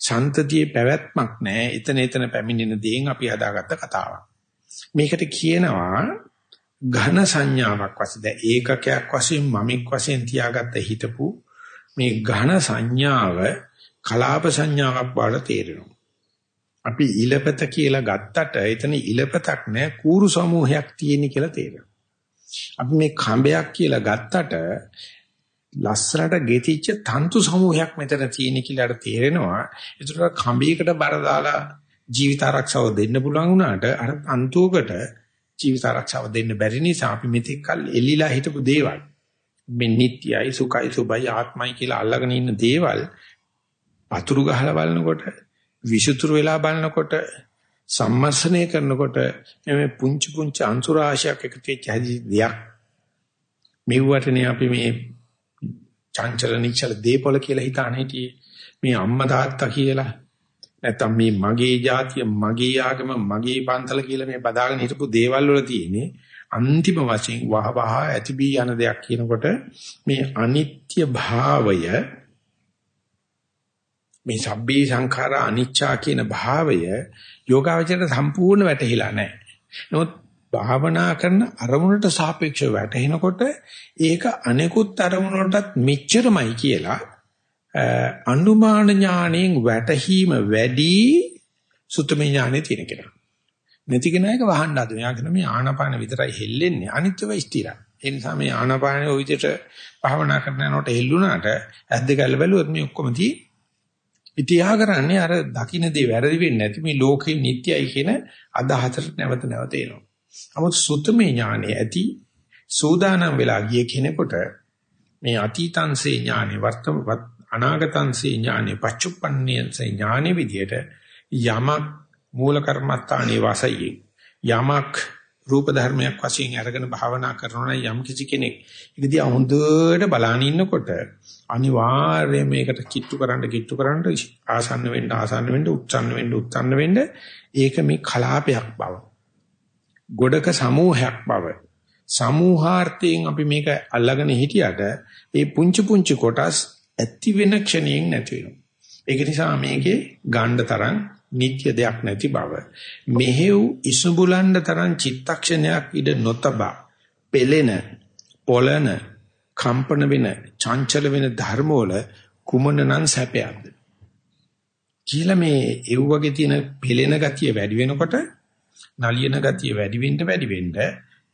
සන්තතියේ පැවැත්මක් නැහැ. එතන එතන පැමිණෙන දේෙන් අපි හදාගත්ත කතාවක්. මේකට කියනවා ඝන සංඥාවක් වශයෙන් ඒකකයක් වශයෙන් මමික් වශයෙන් තියාගත්ත හිතපු මේ ඝන සංඥාව කලාප සංඥාවක් බවට තේරෙනවා. අපි ඉලපත කියලා ගත්තට එතන ඉලපතක් නෑ කූරු සමූහයක් තියෙන කියලා තේරෙනවා. අපි මේ කඹයක් කියලා ගත්තට ලස්සනට ගෙතිච්ච තන්තු සමූහයක් මෙතන තියෙන කියලා තේරෙනවා. ඒතර කඹයකට බර දාලා ජීවිත ආරක්ෂාව දෙන්න පුළුවන් වුණාට අර තන්තුවකට ජීවිත ආරක්ෂාව දෙන්න බැරි නිසා අපි මෙතෙක් කල් එල්ලිලා හිටපු දේවල් මේ නිට්යයි සුඛයි සුබයි ආත්මයි කියලා අල්ලගෙන ඉන්න දේවල් අතුරු ගහලා බලනකොට විසුතුරු වෙලා බලනකොට සම්මර්ෂණය කරනකොට මේ පුංචි පුංචි අංශු රාශියක් එකතු වෙච්ච හැදි දෙයක්. මෙව්වටනේ අපි මේ චංචල නිචල දීපල කියලා හිතාන හිටියේ. මේ අම්මා තාත්තා කියලා නැත්තම් මේ මගේ જાතිය මගේ ආගම මගේ පන්තල කියලා මේ බදාගෙන හිටපු දේවල් වල තියෙන්නේ අන්තිම වශයෙන් වහ වහ ඇතිබී යන දෙයක් කියනකොට මේ අනිත්‍ය භාවය මේ සබ්බේ සංඛාරා අනිච්චා කියන භාවය යෝගාවචරයට සම්පූර්ණ වැටහිලා නැහැ. නමුත් භාවනා කරන අරමුණට සාපේක්ෂව වැටෙනකොට ඒක අනෙකුත් අරමුණටත් මෙච්චරමයි කියලා අනුමාන ඥාණයෙන් වැටහීම වැඩි සුතමේ ඥානෙ තියෙන කෙනා. නැති කෙනායක වහන්න හදන. යා කියන මේ ආනාපාන විතරයි හෙල්ලෙන්නේ අනිත්‍යව ස්ථිරයි. ඒ නිසා මේ ආනාපාන ඔය විදිහට භාවනා කරනකොට හෙල්ලුණාට ඇද්ද ගැල බැලුවොත් මේ ඔක්කොම තියෙන්නේ ඉතියා කරන්නේ අර දකින්න දේ වැරදි වෙන්නේ නැති මේ ලෝකේ නිට්ටයයි කියන අදහසට නැවත නැවත එනවා. නමුත් සුත්තමේ ඥානෙ ඇති සූදානම් වෙලා ගිය කෙනෙකුට මේ අතීතංසේ ඥානෙ වර්තම අනාගතංසේ ඥානෙ පච්චුප්පන්නේසේ ඥානෙ විදියට යමක් මූල කර්මස්ථානයේ වාසයේ. යමක් රූප ධර්මයක් වශයෙන් අරගෙන භාවනා කරනවා නම් යම් කිසි කෙනෙක් ඒක දිහා හොඳට බලාගෙන ඉන්නකොට අනිවාර්යයෙන් මේකට කිට්ටු කරන්න කිට්ටු කරන්න ආසන්න වෙන්න ආසන්න වෙන්න උච්චන්න වෙන්න උච්චන්න වෙන්න ඒක මේ කලාපයක් බව. ගොඩක සමූහයක් බව. සමූහාර්ථයෙන් අපි මේක අල්ලගෙන හිටියට ඒ පුංචි පුංචි කොටස් ඇති වෙන ක්ෂණයෙන් නැති වෙනවා. ඒක නිසා මේකේ ගණ්ඩ තරම් නිත්‍ය දෙයක් නැති බව මෙහෙව් ඉසුඹුලන්න තරම් චිත්තක්ෂණයක් ඉද නොතබා පෙලෙන පොළන කම්පන වෙන චංචල වෙන ධර්ම වල කුමනනම් සැපයක්ද? කියලා මේ එව් වගේ තියෙන පෙලෙන ගතිය වැඩි වෙනකොට නලියන ගතිය වැඩි වෙන්න වැඩි වෙන්න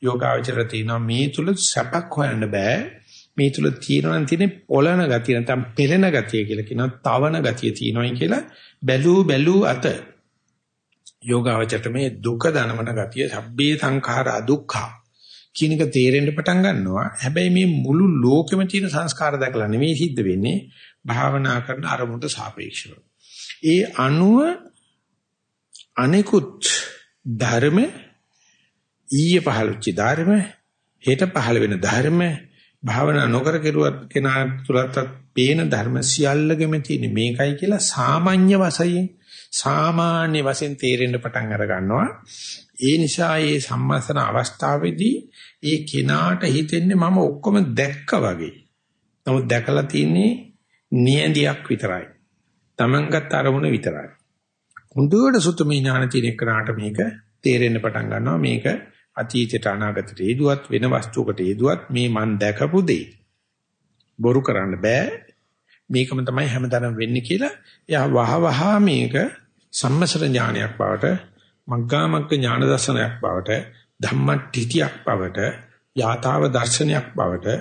යෝගාවචර තියෙනවා මේ තුල සැපක් හොයන්න බෑ. මේ තුල තියෙනවා තියෙන පොළන ගතිය නැත්නම් පෙළෙන ගතිය කියලා කියනවා තවන ගතිය තියෙනවායි කියලා බැලූ බැලූ අත. යෝගාවචරට මේ දුක දනවන ගතිය සබ්බේ සංඛාර අදුක්ඛ කියන එක තේරෙන්න පටන් ගන්නවා. හැබැයි මේ මුළු ලෝකෙම තියෙන සංස්කාර දැකලා නෙමෙයි සිද්ධ වෙන්නේ භාවනා කරන අරමුණට සාපේක්ෂව. ඒ අනුව අනිකුත් ධර්ම ඊයේ පහළච්ච ධර්ම හෙට පහළ වෙන ධර්ම භාවනා නොකර කෙරුවත් කෙනා තුලත් පේන ධර්ම සියල්ලගෙම තියෙන මේකයි කියලා සාමාන්‍ය වශයෙන් සාමාන්‍ය වශයෙන් තේරෙන්න පටන් අර ගන්නවා. ඒ නිසා මේ සම්මස්තන අවස්ථාවේදී ඒ කෙනාට හිතෙන්නේ මම ඔක්කොම දැක්කා වගේ. නමුත් දැකලා තියෙන්නේ නියඳියක් විතරයි. Tamangat අරමුණ විතරයි. හොඳට සුතමේ ඥාන තියෙන එකනට මේක තේරෙන්න පටන් ගන්නවා. මේක අතීතයට අනාගතයට හේදුවත් වෙන වස්තුවකට හේදුවත් මේ මන් දැකපු දෙයි බොරු කරන්න බෑ මේකම තමයි හැමදාම වෙන්නේ කියලා එයා වහ වහ මේක සම්මසර ඥානයක් බවට මග්ගාමග්ග ඥාන දර්ශනයක් බවට ධම්මටිතියක් බවට යථාව දර්ශනයක් බවට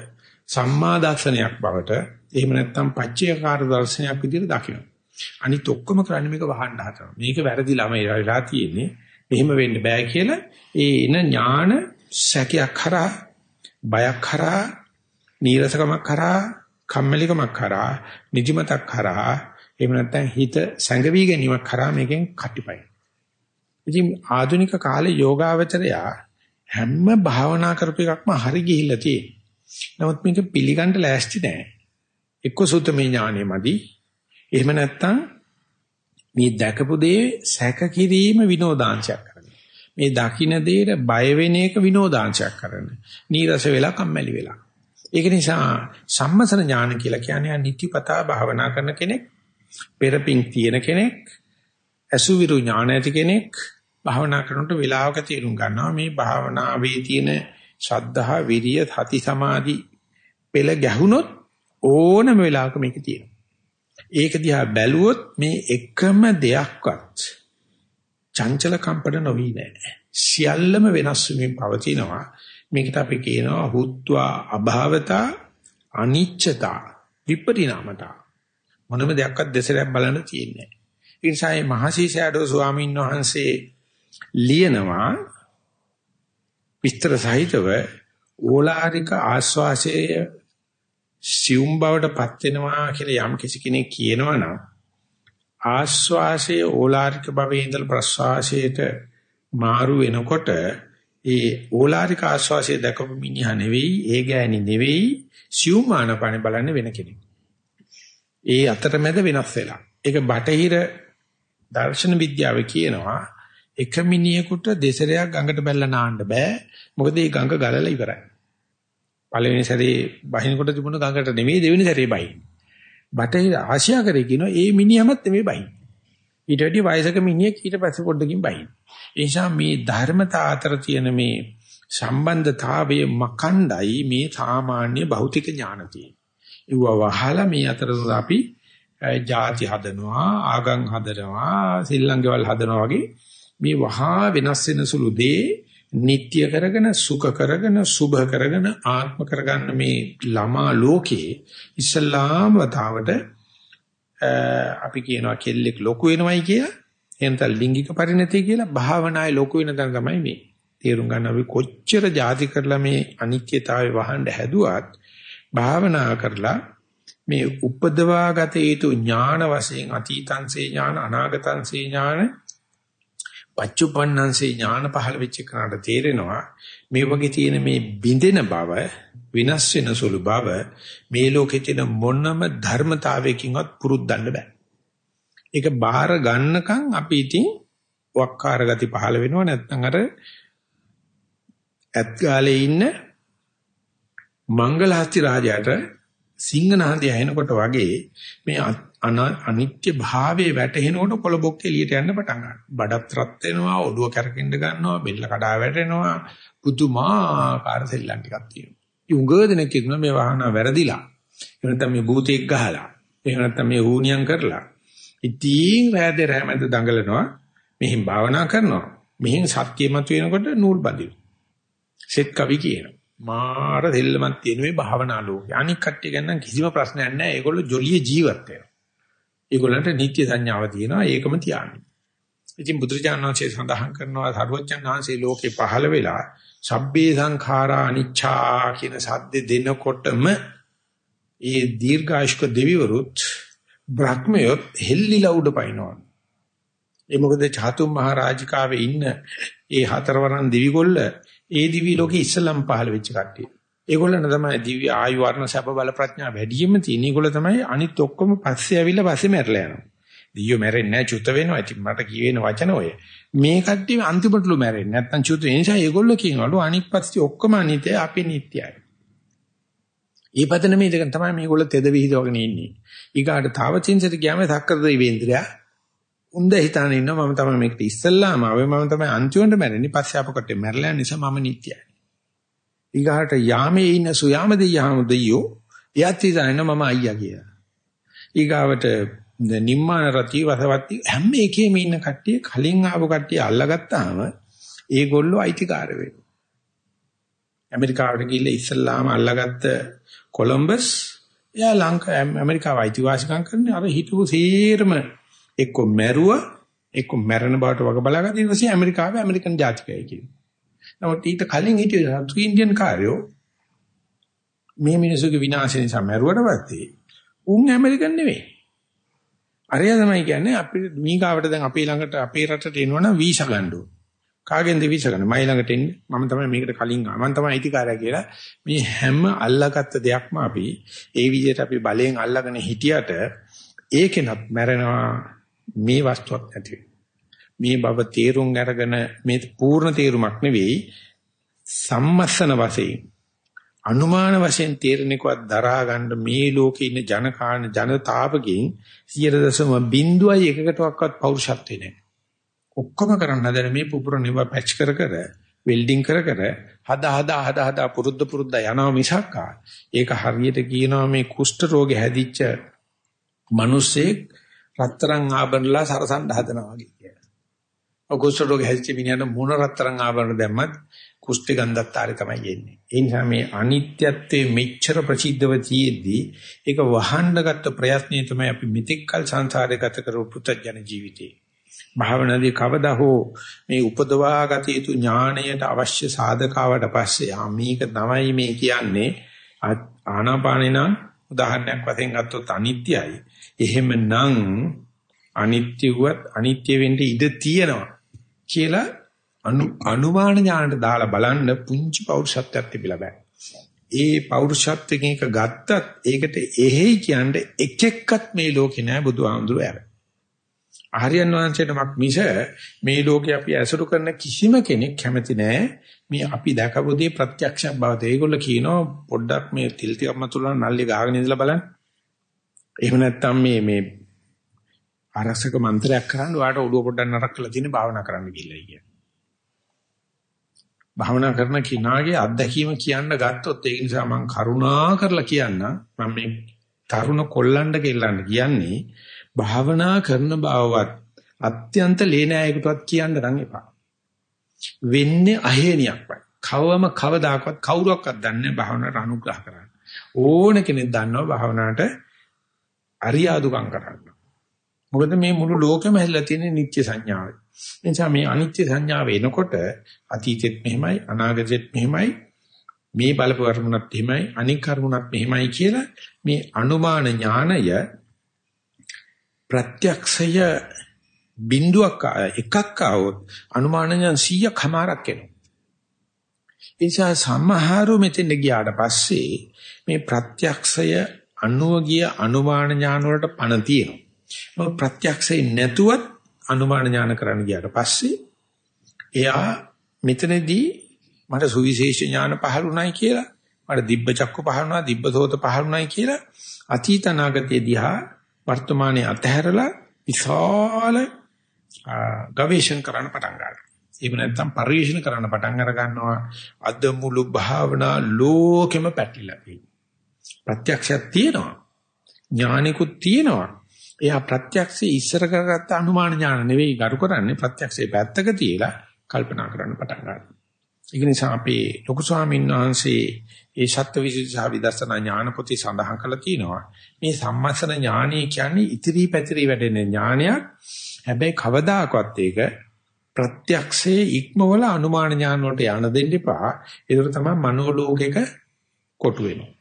සම්මා දර්ශනයක් බවට එහෙම නැත්නම් පච්චේකාර දර්ශනයක් විදිහට දකින්න. අනිත් ඔක්කොම කරන්නේ මේක වහන්න හදනවා. මේක වැරදිලාම වෙලා තියෙන්නේ. මෙහෙම වෙන්න බෑ කියලා ඒ එන ඥාන සැකයක් කරා බයක් කරා නීරසකමක් කරා කම්මැලිකමක් කරා නිදිමතක් කරා එහෙම නැත්නම් හිත සැඟවි ගැනීමක් කරා මේකෙන් කටිපයි. ඉතින් ආධුනික කාලේ යෝගාවචරයා හැම භාවනා කරපු එකක්ම හරි ගිහිල්ලා තියෙනවා. නමුත් මේක පිළිගන්න ලෑස්ති නැහැ. එක්ක සුතමේ ඥානෙමදි. එහෙම නැත්නම් මේ දැකපු දේ සැක කිරීම විනෝදාංශයක් කරන. මේ දකින්න දේට බය වෙන එක විනෝදාංශයක් කරන. නීරස වෙලා කම්මැලි වෙලා. ඒක නිසා සම්මසන ඥාන කියලා කියන්නේ නිතිපතා භාවනා කරන කෙනෙක්, පෙරපින් තියෙන කෙනෙක්, අසුවිරු ඥාන ඇති කෙනෙක් භාවනා කරනකොට වෙලාවක තේරුම් ගන්නවා මේ භාවනාවේ තියෙන ශ්‍රද්ධා, විරිය, සති, සමාධි පෙළ ගැහුනොත් ඕනම වෙලාවක මේක තියෙනවා. ඒක දිහා බැලුවොත් මේ එකම දෙයක්වත් චංචල කම්පන නොවි නෑ. සියල්ලම වෙනස් වෙමින් පවතිනවා. මේකට අපි කියනවා හුත්වා අභාවතා අනිච්චතා විපරිණාමතා. මොනම දෙයක්වත් දෙසරයක් බලන්න තියෙන්නේ නෑ. ඒ නිසා මේ මහසීසයඩෝ ස්වාමීන් වහන්සේ ලියනවා විස්තර සහිතව ඕලාරික ආස්වාසයේ සියුම් බවටපත් වෙනවා කියලා යම් කිසි කෙනෙක් කියනවනම් ආස්වාසයේ ඕලාරික භවයේ ඉඳලා ප්‍රස්වාසයට මාරු වෙනකොට ඒ ඕලාරික ආස්වාසයේ දක්වපු මිනිහා නෙවෙයි ඒ ගෑණි නෙවෙයි සියුම් ආනපන බලන්නේ වෙන කෙනෙක්. ඒ අතරමැද වෙනස් වෙලා. ඒක බටහිර දර්ශන විද්‍යාව කියනවා එක මිනිහෙකුට දෙසරයක් ගඟට බැලලා නාන්න බෑ. මොකද ඒ ගඟ ගලලා ඉවරයි. පළවෙනි සැරේ බහිනකොට තිබුණ ගඟට නෙමෙයි දෙවෙනි සැරේ බහින්නේ. බටහිර ආසියාකරේ කියනවා ඒ මිනිහමත් නෙමෙයි බහින්නේ. ඊට වැඩි වයසක මිනිහෙක් ඊට පස්සේ පොඩ්ඩකින් බහින්නේ. ඒ නිසා මේ ධර්මතා අතර තියෙන මේ සම්බන්ධතාවය මකණ්ඩයි මේ සාමාන්‍ය භෞතික ඥාන තියෙන්නේ. ඒව වහලා මේ අතර අපි ಜಾති හදනවා, ආගම් හදනවා, සිල්ලංගවල් හදනවා වගේ මේ වහා වෙනස් වෙන සුළු දේ නিত্য කරගෙන සුඛ කරගෙන සුභ කරගෙන ආත්ම කරගන්න මේ ළමා ලෝකේ ඉස්ලාම වතාවට අපි කියනවා කෙල්ලෙක් ලොකු වෙනවයි කියලා. එහෙනම් ලිංගික පරිණතිය කියලා භාවනායේ ලොකු වෙන තැන තමයි මේ. තේරුම් ගන්න අපි කොච්චර ಜಾති කරලා මේ අනිත්‍යතාවය වහන්න හැදුවත් භාවනා කරලා මේ උපදවාගත යුතු ඥාන වශයෙන් අතීතංසේ ඥාන අනාගතංසේ ඥාන පච්චුපන්නංසේ ඥාන පහළ වෙච්ච කරාට තේරෙනවා මේ වගේ තියෙන මේ බිඳෙන බව විනාශ වෙන සුළු බව මේ ලෝකේ තියෙන මොනම ධර්මතාවයකින්වත් පුරුද්දන්න බෑ. ඒක බාහිර ගන්නකම් අපි ඉතින් වක්කාර ගති පහළ වෙනවා නැත්නම් අර ඇත් ගාලේ ඉන්න මංගලහස්ති රාජයාට සිංහනාදී ඇහෙනකොට වගේ මේ අනිත්‍ය භාවයේ වැටෙනකොට කොළබොක් එළියට යන්න පටන් ගන්නවා. බඩත් රත් වෙනවා, ඔඩුව කැරකෙන්න ගන්නවා, බෙල්ල කඩා වැටෙනවා. පුදුමාකාර සෙල්ලම් ටිකක් තියෙනවා. යුංග දෙනෙක් කියනවා මේ වාහන වැරදිලා. එහෙම නැත්නම් මේ භූතෙක් ගහලා. එහෙම නැත්නම් මේ ඌනියම් කරලා. ඉතින් රැඳ රැමැද දඟලනවා. මෙහින් භාවනා කරනවා. මෙහින් සත්‍ය මත වෙනකොට නූල් බඳිනවා. සෙත් කවි කියනවා. මාර දෙල්ලමක් තියෙන මේ භාවනා ලෝකේ. අනික් කට්ටිය ගැන කිසිම ප්‍රශ්නයක් නැහැ. ඒගොල්ලෝ ජොලිය ජීවත් වෙනවා. ඒගොල්ලන්ට නිත්‍ය සංඥාව තියෙනවා. ඒකම තියන්නේ. ඉතින් බුදුරජාණන් වහන්සේ සඳහන් කරනවා සර්වඥාන් වහන්සේ ලෝකේ පහළ වෙලා සබ්බේ සංඛාරා අනිච්චා කියන සද්ද දෙනකොටම ඒ දීර්ඝායුෂ්ක දෙවිවරුත් බ්‍රහ්මයොත් හෙල්ලිලා උඩ පයින්නවා. ඒ මොකද චාතුම් මහරජිකාවේ ඉන්න ඒ හතරවරන් දිවිගොල්ල ඒ දිවි ලෝකෙ ඉස්සලම් පහළ වෙච්ච කට්ටිය. ඒගොල්ලන් තමයි දිව්‍ය ආයු වර්ණ සැප බල ප්‍රඥා වැඩියෙන්ම තියෙන. ඒගොල්ල තමයි අනිත් ඔක්කොම පස්සේ ඇවිල්ලා පස්සේ මැරලා යනවා. දියෝ මැරෙන්නේ නැහැ චුත වෙනවා. ඉතින් මට කියවෙන වචන ඔය. මේ කට්ටිය අන්තිමටලු මැරෙන්නේ. නැත්තම් චුත ඒ නිසා ඒගොල්ලෝ කියනවලු අනිත් පස්සේ ඔක්කොම අනිත්‍යයි අපි නිට්ටයයි. ඊපතන මේ දෙක තමයි මේගොල්ලෝ තෙද විහිදවගෙන ඉන්නේ. ඊගාට තාව චින්සිත ගියාම සක්කර දෙවිේන්ද්‍රයා උන්ද හිතාන ඉන්නවා මම තමයි මේකට ඉස්සල්ලාම ආවේ මම තමයි අන්තිමට මැරෙන්නේ පස්සේ අපකට මැරලා නිසා මම නිට්ටයයි. ඊගාට යාමේ ඉන්න සුයාම දෙයියාම දෙයියෝ එයත් හිතාන මම අයියා කියලා. ඊගාවට නිම්මාන රති වසවත්ති හැම එකෙම ඉන්න කට්ටිය කලින් ආපු කට්ටිය අල්ලගත්තාම ඒගොල්ලෝ අයිතිකාර වෙනවා. ඇමරිකාවට ගිහිල්ලා ඉස්සල්ලාම අල්ලගත්ත කොලම්බස් එයා ලංකා ඇමරිකාව අයිතිවාසිකම් කරන්නේ අර හිටපු සීරම එක්ක මැරුව එක්ක මැරෙන බවට වග බලාගත්ත ඊට පස්සේ ඇමරිකාවේ ඇමරිකන් ජාතිකයයි කියන්නේ. නමුත් ඊට කලින් හිටිය සතු ඉන්දියන් කාර්යෝ මේ මිනිසුගේ විනාශය නිසා මැරුවට පස්සේ උන් ඇමරිකන් නෙවෙයි. අරයා තමයි කියන්නේ අපි මීගාවට දැන් අපේ ළඟට අපේ රටට එනවනම් වීසා ගන්න ඕන. කාගෙන්ද වීසා ගන්න? මයි ළඟට එන්නේ. මම තමයි මේකට කලින් ආ. මම තමයි අයිතිකාරයා කියලා මේ හැම අල්ලාගත්ත දෙයක්ම අපි ඒ විදිහට අපි බලයෙන් අල්ලාගෙන හිටියට ඒකෙනත් මැරෙනවා මේ වස්තුවක් නැති මේ බව තේරුම් අරගෙන මේ පූර්ණ තේරුමක් නෙවෙයි සම්මස්සන වශයෙන් අනුමාන වශයෙන් තේරෙනකවත් දරා ගන්න මේ ලෝකේ ඉන්න ජනකාන ජනතාවගෙන් 0.01 එකකටවත් පෞරුෂත්වේ නැහැ. ඔක්කොම කරන්න හදන මේ පුපුර නිව පැච් කර කර වෙල්ඩින් කර කර හදා හදා හදා හදා පුරුද්ද පුරුද්ද යනවා මිසක් ඒක හරියට කියනවා මේ කුෂ්ඨ රෝගේ හැදිච්ච මිනිස්සෙක් රත්තරන් ආභරණලා සරසන්න හදනවා වගේ කියලා. ඔය කුෂ්ඨ රෝග හැදිච්ච මිනිහට මොන රත්තරන් ආභරණ දැම්මත් කුෂ්ඨ ගන්ධත්තාරේ තමයි එන්නේ. ඒ නිසා මේ අනිත්‍යත්වයේ මෙච්චර ප්‍රසිද්ධව තියෙද්දී ඒක වහන්න ගත්ත ප්‍රයත්නය තමයි අපි මෙතෙක්කල් සංසාරේ ගත කරපු පුතජන ජීවිතේ. භාවනාදී කවදා හෝ මේ උපදවා ගත යුතු ඥාණයට අවශ්‍ය සාධකාවට පස්සේ ආ මේක තමයි මේ කියන්නේ ආනාපානිනා උදාහරණයක් වශයෙන් ගත්තොත් අනිත්‍යයි. එහෙමනම් අනිත්‍යවත් අනිත්‍ය වෙන්න ඉඩ තියෙනවා කියලා අනුමාන ඥානට දාලා බලන්න පුංචි පෞරුෂත්වයක් තිබිලා බෑ. ඒ පෞරුෂත්වයෙන් එක ගත්තත් ඒකට එහෙයි කියන්නේ එක එක්කත් මේ ලෝකේ නෑ බුදුහාමුදුරුවෝ ඇර. ආර්යයන් වහන්සේටමක් මිස මේ ලෝකේ අපි ඇසුරු කරන කිසිම කෙනෙක් කැමති නෑ මේ අපි දැකපු දේ ප්‍රත්‍යක්ෂ බව. ඒගොල්ලෝ කියනවා පොඩ්ඩක් මේ තිල් ටිකක් මතුලා නල්ලි ගහගෙන ඉඳලා බලන්න. එහෙම නැත්නම් මේ මේ ආරක්ෂක මන්ත්‍රයක් කරන්න ඔයාලට ඔළුව පොඩ්ඩක් නරක් කරලා තියෙන භාවනා කරන්න ගිහිල්ලා කිය. භාවනා කරන කිනාගේ අත්දැකීම කියන්න ගත්තොත් ඒ නිසා මම කරුණා කරලා කියන්න මම මේ තරුණ කොල්ලන්ට කෙල්ලන්ට කියන්නේ භාවනා කරන බවවත් අත්‍යන්ත ලේනෑයකටවත් කියන්න නම් එපා. වෙන්නේ අහේනියක් වයි. කවම කවදාකවත් කවුරක්වත් දන්නේ භාවනාවට අනුග්‍රහ කරන්න. ඕන කෙනෙක් දන්නවා භාවනාවට අරියාදුකම් කරන්න. මොකද මේ මුළු ලෝකෙම හැදලා තියෙන නිත්‍ය සංඥාවයි. ඒ නිසා මේ අනිත්‍ය සංඥාව එනකොට අතීතෙත් මෙහෙමයි අනාගතෙත් මෙහෙමයි මේ බලපු කර්මුණත් එහෙමයි අනික් කර්මුණත් මෙහෙමයි කියලා මේ අනුමාන ඥානය ප්‍රත්‍යක්ෂය බිඳුවක් එකක් ආවොත් අනුමාන ඥාන 100ක් හමාරක් එනවා. ඒ නිසා සමහරු මෙතෙන් ගියාට පස්සේ මේ ප්‍රත්‍යක්ෂය අනුව ගිය අනුමාන ඥාන වලට පණ තියෙනවා. මොකද ප්‍රත්‍යක්ෂේ නැතුවත් අනුමාන ඥාන කරන්න ගියාට පස්සේ එයා මෙතනදී මට සුවිශේෂ ඥාන පහළුණයි කියලා මට දිබ්බ චක්ක පහළුණා දිබ්බ සෝත පහළුණයි කියලා අතීත අනාගතයේ දිහා වර්තමානයේ අතහැරලා විශාල ගවේෂණ කරන්න පටන් ගන්නවා. එහෙම නැත්නම් පරිශීලන කරන්න පටන් අර ගන්නවා අද මුළු භාවනා ලෝකෙම පැටලිලා තියෙනවා. ප්‍රත්‍යක්ෂයක් තියෙනවා. ඥානිකුත් තියෙනවා. එයා ප්‍රත්‍යක්ෂයේ ඉස්සර කරගත්ත අනුමාන ඥාන නෙවෙයි ගරු කරන්නේ ප්‍රත්‍යක්ෂයේ පැත්තක තියලා කල්පනා කරන්න පටන් ගන්නවා. ඒක නිසා අපේ ලොකු ස්වාමීන් වහන්සේ ඒ සත්‍යවිසුද්ධි සහ විදර්ශනා ඥාන පොතේ සඳහන් කරලා තියෙනවා. මේ සම්මස්සන ඥානය කියන්නේ ඉතිරි පැතිරි වැඩෙන ඥානයක්. හැබැයි කවදාකවත් ඒක ප්‍රත්‍යක්ෂයේ ඉක්මවල අනුමාන ඥාන වලට යන දෙන්න එපා. ඒක තමයි මනෝලෝකයක කොටු වෙනවා.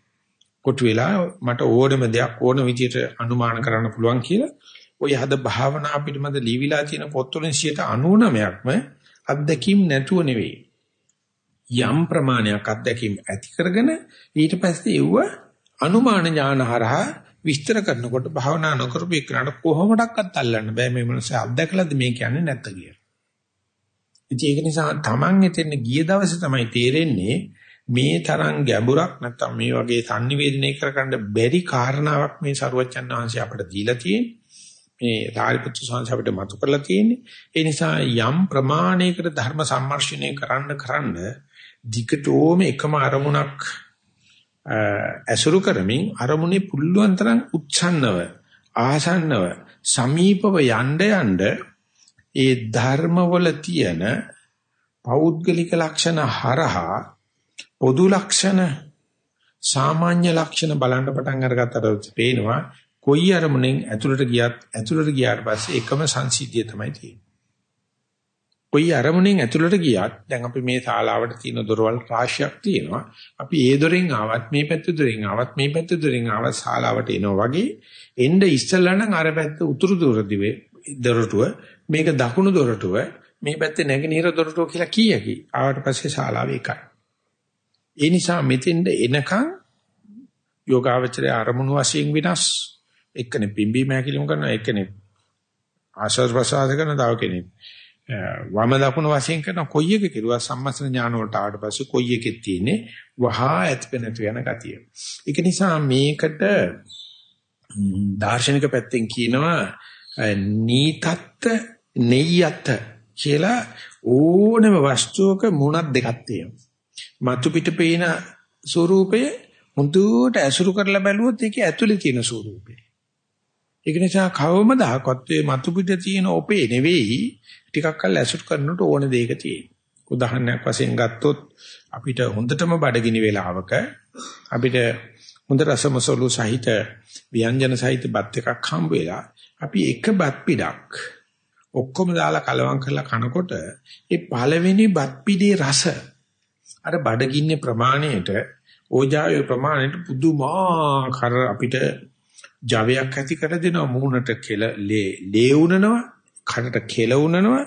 කොටු වෙලා මට ඕනම දෙයක් ඕන විදිහට අනුමාන කරන්න පුළුවන් කියලා ඔය හද භාවනා පිටමද ලිවිලා තියෙන පොත්වලින් 99%ක්ම අත්දැකීම් නැතුව නෙවෙයි. යම් ප්‍රමාණයක් අත්දැකීම් ඇති කරගෙන ඊට පස්සේ ඒව අනුමාන ඥාන හරහා විස්තර කරනකොට භාවනා නොකරපු එක්කනට කොහොමඩක්වත් අල්ලන්න බෑ මේ මනසේ අත්දැකලාද මේ කියන්නේ නැත්ත කියලා. ඉතින් ඒක නිසා Taman එතෙන් ගිය දවසේ තමයි තේරෙන්නේ මේ තරම් ගැඹුරක් නැත්තම් මේ වගේ sannivedanaya කරගන්න බැරි කාරණාවක් මේ සරුවච්චන් වහන්සේ අපිට දීලා තියෙන්නේ. මේ ධාරිපුත්‍ර සංඝ අපිට මතු කරලා තියෙන්නේ. ඒ නිසා යම් ප්‍රමාණයකට ධර්ම සම්මර්ෂණය කරන්න කරන්න දිගටම එකම අරමුණක් ඇසුරු කරමින් අරමුණේ පුල්ලුවන් තරම් උච්ඡන්නව ආසන්නව සමීපව යන්න යන්න ඒ ධර්මවල තියෙන පෞද්ගලික ලක්ෂණ හරහා පොදු ලක්ෂණ සාමාන්‍ය ලක්ෂණ බලන්න පටන් අරගත්තට පේනවා කොයි අරමුණෙන් ඇතුළට ගියත් ඇතුළට ගියාට පස්සේ එකම සංසිද්ධිය තමයි තියෙන්නේ. කොයි අරමුණෙන් ඇතුළට ගියත් දැන් අපි මේ ශාලාවට තියෙන දොරවල් රාශියක් තියෙනවා. අපි ඒ දොරෙන් ආවත් මේ පැත්ත දොරෙන් ආවත් මේ පැත්ත දොරෙන් ආවත් ශාලාවට එනවා වගේ එන්න ඉස්සෙල්ලා නම් අර පැත්ත උතුරු දොර දිවේ දොරටුව මේක දකුණු දොරටුව මේ පැත්තේ නැගෙනහිර දොරටුව කියලා කීයකි. ආවට පස්සේ ශාලාව එකයි. ඒ නිසා මෙතෙන්ද එනකන් යෝගාවචරය අරමුණු වශයෙන් විනාශ එක්කනේ පිම්බීම හැකිලිම කරනවා එක්කනේ ආශස් ප්‍රසාද කරන තව කෙනෙක් වම දකුණු වශයෙන් කරන කොයි එක කෙරුවා සම්මස්න ඥාන වලට ආවට පස්සේ කොයි එකෙත් තියෙන්නේ වහා ඇතිපෙනතු යන ගතිය. ඒක නිසා මේකට දාර්ශනික පැත්තෙන් කියනවා නීතත්ත නෙය්‍යත් කියලා ඕනම වස්තුවක මුණක් දෙකක් තියෙනවා. මතු පිට පේන ස්වરૂපය මුදුවට ඇසුරු කරලා බැලුවොත් ඒකේ ඇතුලේ තියෙන ස්වરૂපය. ඒක නිසා කවමදාකවත් මේ මතු පිට තියෙන ඔපේ නෙවෙයි ටිකක් කල් ඇසුරු කරනකොට ඕන දෙයක තියෙන. උදාහරණයක් වශයෙන් ගත්තොත් අපිට හොඳටම බඩගිනි වෙලාවක අපිට හොඳ රසමසලු සහිත ව්‍යංජන සහිත බත් එකක් හම්බ වෙලා අපි එක බත් පිටක් ඔක්කොම දාලා කලවම් කරලා කනකොට ඒ පළවෙනි බත් පිටේ රස අර බඩගින්නේ ප්‍රමාණයට ඕජාවේ ප්‍රමාණයට පුදුමාකාර අපිට ජවයක් ඇති කර දෙනවා. මූණට කෙල ලේ උනනවා කනට කෙල උනනවා.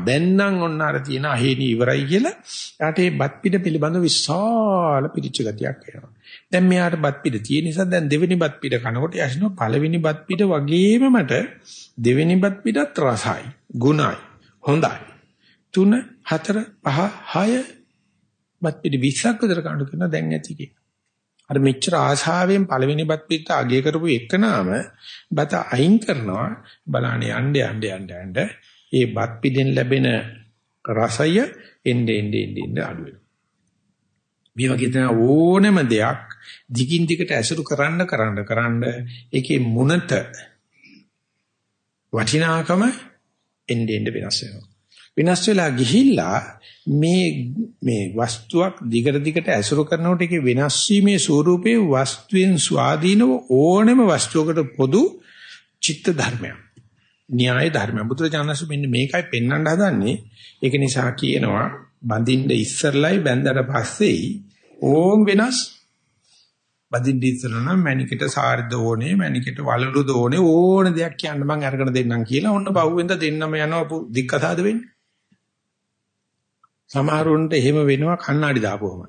දැන් නම් ඔන්න අර තියෙන අහේනි ඉවරයි කියලා යාට ඒ බත් පිට පිළිබඳ විශාල පිළිච්ච ගතියක් එනවා. දැන් මෙයාට බත් පිට තියෙන නිසා දැන් දෙවෙනි බත් පිට කනකොට යසිනවා පළවෙනි බත් පිට වගේම මට දෙවෙනි බත් පිටත් රසයි ගුණයි හොඳයි. තුන හතර පහ හය බත් පිටි 20ක් විතර කන්න කියන දැන් ඇති කිය. අර මෙච්චර ආශාවෙන් පළවෙනි බත් පිට අගය කරපු එකනාම බත අයින් කරනවා බලන්න යන්න යන්න යන්න යන්න ඒ බත් පිටෙන් ලැබෙන රසය එන්නේ එන්නේ එන්නේ අඩු වෙනවා. මේ වගේ දෙන ඕනම දෙයක් දිගින් දිගට ඇසුරු කරන්න කරන්න කරන්න ඒකේ මුනත වටිනාකම එන්නේ එන්නේ වෙනස් වෙනවා. වෙනස් වෙලා ගිහිල්ලා මේ මේ වස්තුවක් දිගට දිගට ඇසුරු කරනකොට ඒකේ වෙනස් වීමේ ස්වરૂපේ වස්තුවෙන් ස්වාධීනව ඕනෑම වස්තුවකට පොදු චිත්ත ධර්මයක්. න්‍යාය ධර්මයක්. බුදුරජාණන්සේ මෙන්න මේකයි පෙන්වන්න හදන්නේ. ඒක නිසා කියනවා බඳින්න ඉස්සරලයි බැඳලා පස්සේයි ඕම් වෙනස් බදින්න ඉස්සර නම් මැනිකට සාරිද ඕනේ මැනිකට වලලුද ඕනේ ඕන දෙයක් කියන්න මම අරගෙන දෙන්නම් කියලා ඔන්න පහුවෙන්ද දෙන්නම යනවා දික්කසාද වෙන්නේ. සමහරුන්ට එහෙම වෙනවා කණ්ණාඩි දාපුවම.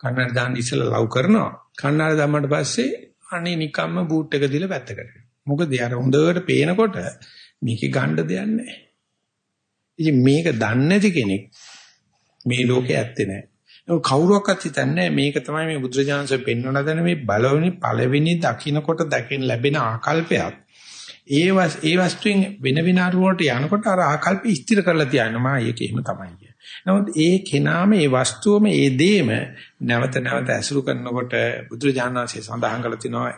කණ්ණාඩි දාන්න ඉස්සෙල්ලා ලව් කරනවා. කණ්ණාඩි දැම්මට පස්සේ අනේ නිකම්ම බූට් එක දීලා පැත්තකට. මොකද යාර හොඳට පේනකොට මේකේ ගන්න දෙයක් නැහැ. ඉතින් මේක දන්නේ නැති කෙනෙක් මේ ලෝකේ ඇත්තේ නැහැ. කවුරුවක්වත් හිතන්නේ මේක තමයි මේ බුදුරජාණන්සේ පෙන්වන දන මේ බලවෙනි පළවෙනි දකින්නකොට දැකෙන ලැබෙන ආකල්පයක්. ඒ ඒ වස්තුවෙන් වෙන වෙන අරුවලට යනකොට අර ආකල්ප ස්ථිර කරලා තියනවා ඒක එහෙම තමයි කිය. නමුත් ඒ කෙනාම ඒ වස්තුවම ඒ දේම නැවත නැවත ඇසුරු කරනකොට බුදුරජාණන්සේ සඳහන් කළ තිනවා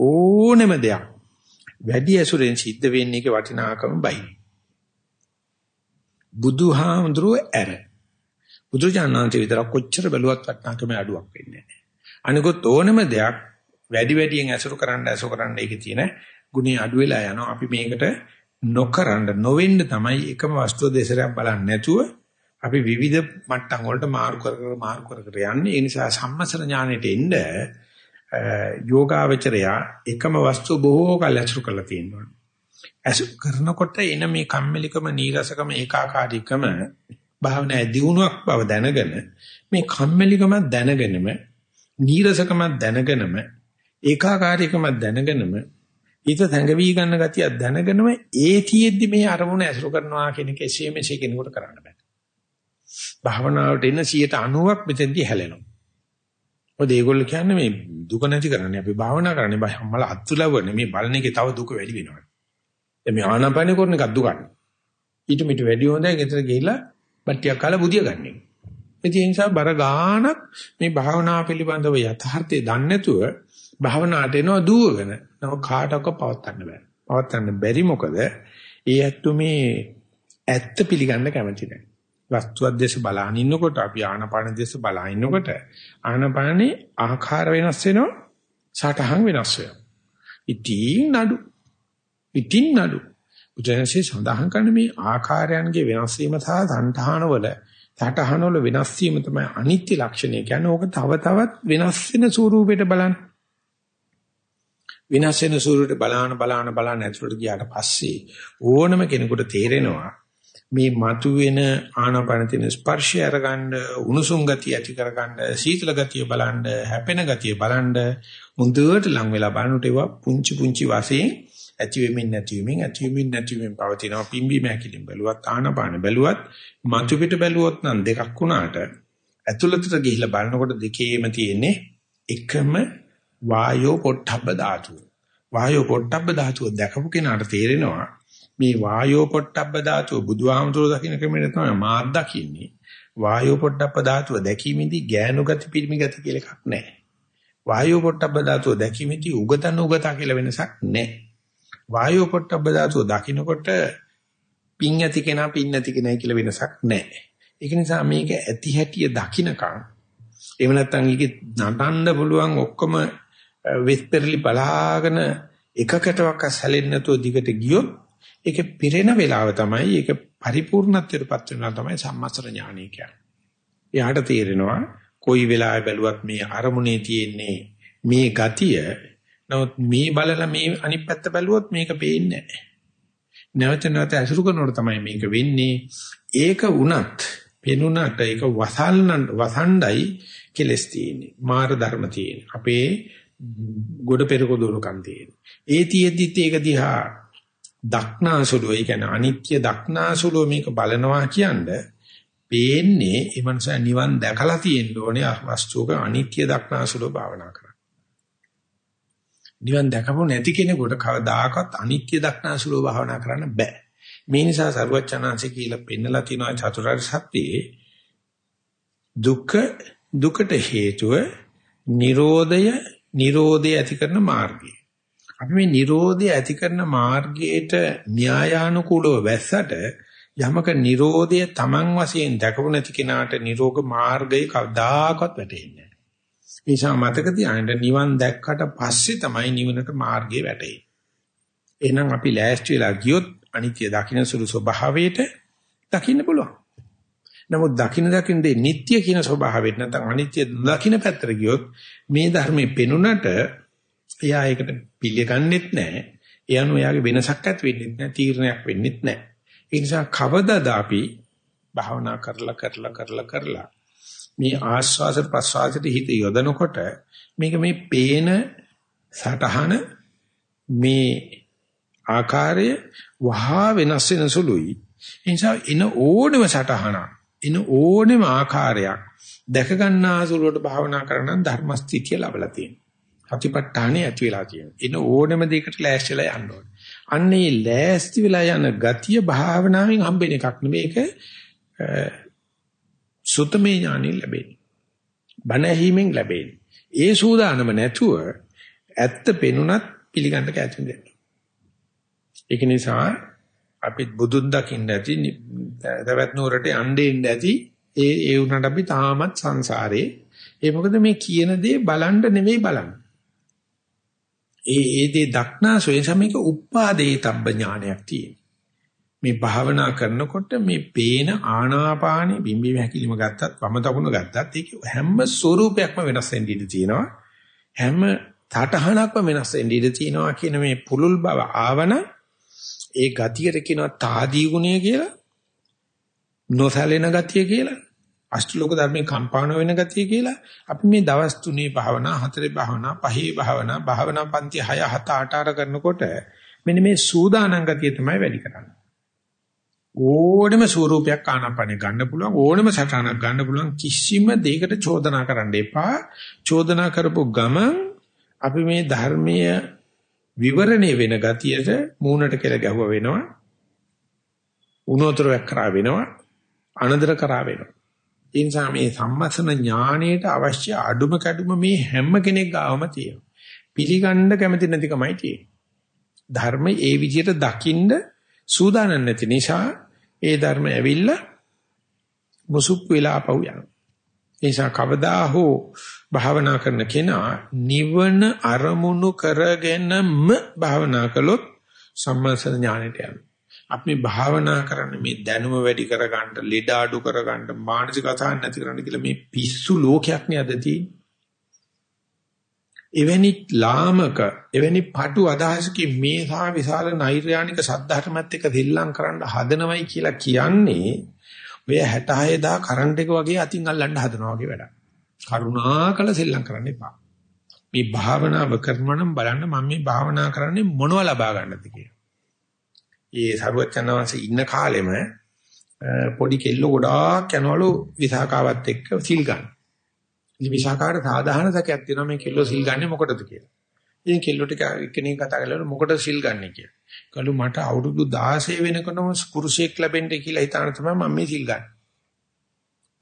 ඕනෙම දෙයක් වැඩි ඇසුරෙන් සිද්ධ වෙන්නේ ඒකේ වටිනාකම බයි. බුදුහාමුදුරුවෝ ඇර බුදුජානනාංශ විතර කොච්චර බැලුවත් වටනාකම අඩුවක් වෙන්නේ නැහැ. අනිකොත් ඕනම දෙයක් වැඩි වැඩියෙන් ඇසුරු කරන්න ඇසුරු කරන්න ඒකේ තියෙන ගුණේ අඩු වෙලා යනවා. අපි මේකට නොකරන්න නොවෙන්න තමයි එකම වස්තුව දෙසරයක් බලන්නේ නැතුව අපි විවිධ මට්ටම් වලට මාරු කර කර මාරු කර කර යන්නේ. ඒ නිසා සම්මසන ඥානෙට එන්න යෝගාවචරයා එකම වස්තුව බොහෝ කල් ඇසුරු කරලා තියෙනවා. ඇසුරු කරනකොට එන මේ කම්මැලිකම නීරසකම ඒකාකාරීකම භාවනා දියුණුවක් බව දැනගෙන මේ කම්මැලිකම දැනගෙනම නීරසකම දැනගෙනම ඒකාකාරීකම දැනගෙනම ඊට සංගවි ගන්න ගතිය දැනගෙනම ඒ තියෙද්දි මේ අරමුණ ඇසුරු කරනවා කියන එක එසේ මෙසේ කෙනෙකුට කරන්න බෑ. භාවනාවට එන 90ක් මෙතෙන්දී හැලෙනවා. ඔය ඒගොල්ලෝ කියන්නේ මේ දුක නැති කරන්නේ අපි භාවනා කරන්නේ බහමල අත්ලවන්නේ මේ බලන එකේ තව දුක වැඩි වෙනවා. දැන් මේ ආනාපාන කරන එකක් දුකන්නේ. ඊට මිට වැඩි හොඳයි ගෙදර ගිහිල්ලා බට්ටියක් කාලා බුදිය ගන්න එක. ඒ නිසා බර ගානක් මේ භාවනා පිළිබඳව යථාර්ථය දන්නේ නැතුව භාවනාට එනවා දුවගෙන. නම කාටවත් පවත්න්න බෑ. පවත්න්න බැරි මොකද? ඒ ඇත්තු මේ ඇත්ත පිළිගන්න කැමති නැහැ. වස්තුවක් දැස බලාගෙන ඉන්නකොට අපි ආනපාන දැස බලා ඉන්නකොට ආනපානේ ආකාර වෙනස් වෙනවා සටහන් වෙනස් වෙනවා. ඉතින් නඩු. ඉතින් නඩු. බුදුරජාණන්සේ සඳහන් කරන මේ ආකාරයන්ගේ වෙනස් වීම සහ సంతානවල සටහනවල වෙනස් වීම තමයි අනිත්‍ය ලක්ෂණය කියන්නේ. ඕක තව තවත් වෙනස් වෙන ස්වරූපයට බලන්න. වෙනස් වෙන ස්වරූපයට බලාන බලාන බලාන ඇතුළට ගියාට පස්සේ ඕනම කෙනෙකුට තේරෙනවා මේ මතුවෙන ආනාපාන තියෙන ස්පර්ශය අරගන්න උණුසුම් ගතිය ඇති කරගන්න සීතල ගතිය බලන්න හැපෙන ගතිය බලන්න මුදුවට ලං වෙලා බලනකොට ඒවා පුංචි පුංචි වශයෙන් ඇති වෙමින් නැති වෙමින් ඇති වෙමින් නැති වෙමින් පවතිනවා. පිම්බි මෑකිලින් බැලුවත් ආනපාන බැලුවත් මතු පිට බැලුවොත් නම් දෙකක් වුණාට ඇතුළතට ගිහිල්ලා බලනකොට දෙකේම තියෙන්නේ එකම වායෝ පොට්ටබ්බ ධාතුව. වායෝ පොට්ටබ්බ ධාතුව දැකපු කෙනාට තේරෙනවා මේ වායෝ පොට්ටබ්බ ධාතුව බුදුහාමුදුරුවෝ දකින්න ක්‍රමයට තමයි මාත් දකින්නේ. වායෝ පොට්ටබ්බ ධාතුව දැකීමේදී ගෑනු ගති පිරිමි ගති කියලා එකක් නැහැ. වායෝ පොට්ටබ්බ ධාතුව දැකීමේදී උගතන උගතා කියලා වෙනසක් නැහැ. වායෝ පොට්ටබ්බ ධාතුව දකින්නකොට පින් ඇති කෙනා පින් නැති කෙනා කියලා වෙනසක් නැහැ. ඒක නිසා මේක ඇති හැටිය දකින්නකම් එහෙම නැත්නම් ඒකේ නටන්න පුළුවන් ඔක්කොම වෙස්පර්ලි බලාගෙන එකකටවත් සැලෙන්නේ නැතුව දිගට ගියොත් ඒක පිරෙන වෙලාව තමයි ඒක පරිපූර්ණත්වයටපත් වෙනවා තමයි සම්මස්තර ඥානය කියන්නේ. එයාට තේරෙනවා කොයි වෙලාවෙ බැලුවත් මේ අරමුණේ තියෙන්නේ මේ ගතිය නමුත් මේ බලලා මේ අනිත් පැත්ත බැලුවොත් මේක පේන්නේ නැහැ. නැවත නැවත අසුරු කරනකොට තමයි මේක වෙන්නේ. ඒක වුණත් පෙනුනට ඒක වසල්න වසණ්ඩයි කෙලස් තියෙන්නේ. මාර ධර්ම තියෙන්නේ. අපේ ගොඩ පෙරක දුරුකම් තියෙන්නේ. ඒ තියෙද්දිත් ඒක දිහා දක්නාසුලෝ ඒ කියන්නේ අනිත්‍ය දක්නාසුලෝ මේක බලනවා කියන්නේ පේන්නේ ඒ මනස නිවන් දැකලා තියෙන්න ඕනේ වස්තුවක අනිත්‍ය දක්නාසුලෝ භාවනා කරා. නිවන් දැකපො නැති කෙනෙකුට කවදාකවත් අනිත්‍ය දක්නාසුලෝ භාවනා කරන්න බෑ. මේ නිසා සරුවචනාංශي කියලා පෙන්නලා තියෙනවා චතුරාර්ය සත්‍යයේ දුක දුකට හේතුව Nirodhaය Nirodhaය ඇති කරන මාර්ගය. අපි මේ Nirodhaය ඇති කරන මාර්ගයට න්‍යායානුකූලව වැස්සට යමක Nirodhaය Taman වශයෙන් දැකපො නැති කෙනාට නිරෝග මාර්ගය කවදාකවත් වැටෙන්නේ නිසා මතක තියාගන්න නිවන් දැක්කට පස්සේ තමයි නිවනට මාර්ගය වැටෙන්නේ. එහෙනම් අපි ලෑස්ති වෙලා ගියොත් අනිත්‍ය දකින්න සුළු ස්වභාවයට දකින්න පුළුවන්. නමුත් දකින්න දකින්න දේ නিত্য කියන ස්වභාවයෙන් නැත්නම් අනිත්‍ය දකින්න පැත්තට ගියොත් මේ ධර්මයේ පෙනුනට එයා ඒකට පිළිගන්නෙත් නැහැ. ඒ අනුව එයාගේ වෙනසක් ඇති වෙන්නෙත් නැහැ. තීරණයක් වෙන්නෙත් නැහැ. ඒ නිසා කවදාද අපි භාවනා කරලා කරලා කරලා කරලා මේ ආස්වාස ප්‍රසආසයට හිත යොදනකොට මේක මේ පේන සටහන මේ ආකාරය වහා වෙනස් වෙන සුළුයි. ඒ නිසා එන ඕනම සටහනක් එන ඕනම ආකාරයක් දැක ගන්නා සුළුවට භාවනා කරන ධර්මස්ථිතිය ලැබලා තියෙනවා. හතිපට්ඨානෙ ඇති වෙලා තියෙනවා. එන ඕනම දෙයකට ලෑස්තිලා යන්න ඕනේ. අන්නේ ලෑස්ති වෙලා යන ගතිය භාවනාවෙන් හම්බෙන එකක් නෙමෙයි. ඒක සුතමේ ඥානෙ ලැබෙන්නේ. බණ ඇහිමෙන් ලැබෙන්නේ. ඒ සූදානම නැතුව ඇත්ත පෙනුනත් පිළිගන්න කැතින් දෙන්න. ඒක නිසා අපි බුදුන් දකින්න ඇති දවැත් නුවරට යන්නේ ඉන්න ඇති ඒ ඒ උනට අපි තාමත් සංසාරේ ඒ මොකද මේ කියන දේ බලන්න නෙවෙයි බලන්නේ. ඒ ඒ දේ දක්නා සොයසමික උපාදේ තබ්බ ඥානයක් තියෙනවා. මේ භාවනා කරනකොට මේ පේන ආනාපානෙ බිම්බි හැකිලිම ගත්තත් වම දකුණ ගත්තත් ඒක හැම ස්වරූපයක්ම වෙනස් වෙන්න ඉඩ තියෙනවා. හැම තටහනක්ම වෙනස් වෙන්න ඉඩ තියෙනවා කියන මේ පුලුල් බව ආවන ඒ ගතියට කියනවා తాදී ගුණය කියලා. නොසැලෙන ගතිය කියලා. අෂ්ටලෝක ධර්මේ කම්පාණ වෙන ගතිය කියලා. අපි මේ දවස් තුනේ භාවනා, හතරේ භාවනා, පහේ භාවනා, භාවනා පන්ති 6 7 8 8 කරනකොට මෙන්න මේ සූදානම් ගතිය තමයි වැඩි කරන්නේ. ඕනම ස්වරූපයක් ආනාපානෙ ගන්න පුළුවන් ඕනම සටහනක් ගන්න පුළුවන් කිසිම දෙයකට චෝදනා කරන්න එපා චෝදනා කරපු ගමන් අපි මේ ධර්මීය විවරණය වෙන ගතියට මූණට කියලා ගැහුව වෙනවා. උනෝතරයක් කරා වෙනවා. අනදර කරා වෙනවා. ඒ නිසා මේ සම්මසන ඥාණයට අවශ්‍ය අඩුම කැඩුම මේ හැම කෙනෙක් ගාවම තියෙනවා. පිළිගන්න කැමති නැතිකමයි තියෙන්නේ. ධර්ම ඒ විදිහට දකින්න සූදානම් නැති නිසා ඒ ධර්ම ඇවිල්ලා මුසුප්පු වෙලා පව් යනවා. ඒ නිසා කවදා හෝ භාවනා කරන කෙනා නිවන අරමුණු කරගෙනම භාවනා කළොත් සම්මසන ඥානෙට යනවා. අපි භාවනා කරන්නේ මේ දැනුම වැඩි කරගන්න, ලෙඩ අඩු කරගන්න, මානසික අසහන නැති කරන්න කියලා මේ පිස්සු ලෝකයක් නේ අද තියෙන්නේ. එවැනි ලාමක එවැනි පටු අදහසකින් මේ සා විශාල නෛර්යානික සද්ධර්මත් එක්ක දෙල්ලම් කරන්න හදනවයි කියලා කියන්නේ ඔය 66000 කරන්ට් එක වගේ අතින් අල්ලන්න හදනවා වගේ වැඩක්. කරුණාකර සෙල්ලම් කරන්න එපා. මේ භාවනාව කරනවා නම් බලන්න මම මේ භාවනා කරන්නේ මොනව ලබා ගන්නද කියලා. ඒ සරුවචනවංශ ඉන්න කාලෙම පොඩි කෙල්ල ගොඩාක් යනවලු විසාකාවත් එක්ක සිල් ගන්න. ඉතින් විසාකාට සාධාරණ සැකයක් තියෙනවා මේ කෙල්ලෝ සිල් ගන්නේ මොකටද කියලා. ඉතින් කෙල්ලෝ ටික එක්කෙනෙක් කතා කරලා මොකටද සිල් ගන්නෙ කියලා. කළු මට අවුරුදු 16 වෙනකනම කුරුසෙක් ලැබෙන්න කියලා හිතාන තමයි මම මේ සිල් ගන්නේ.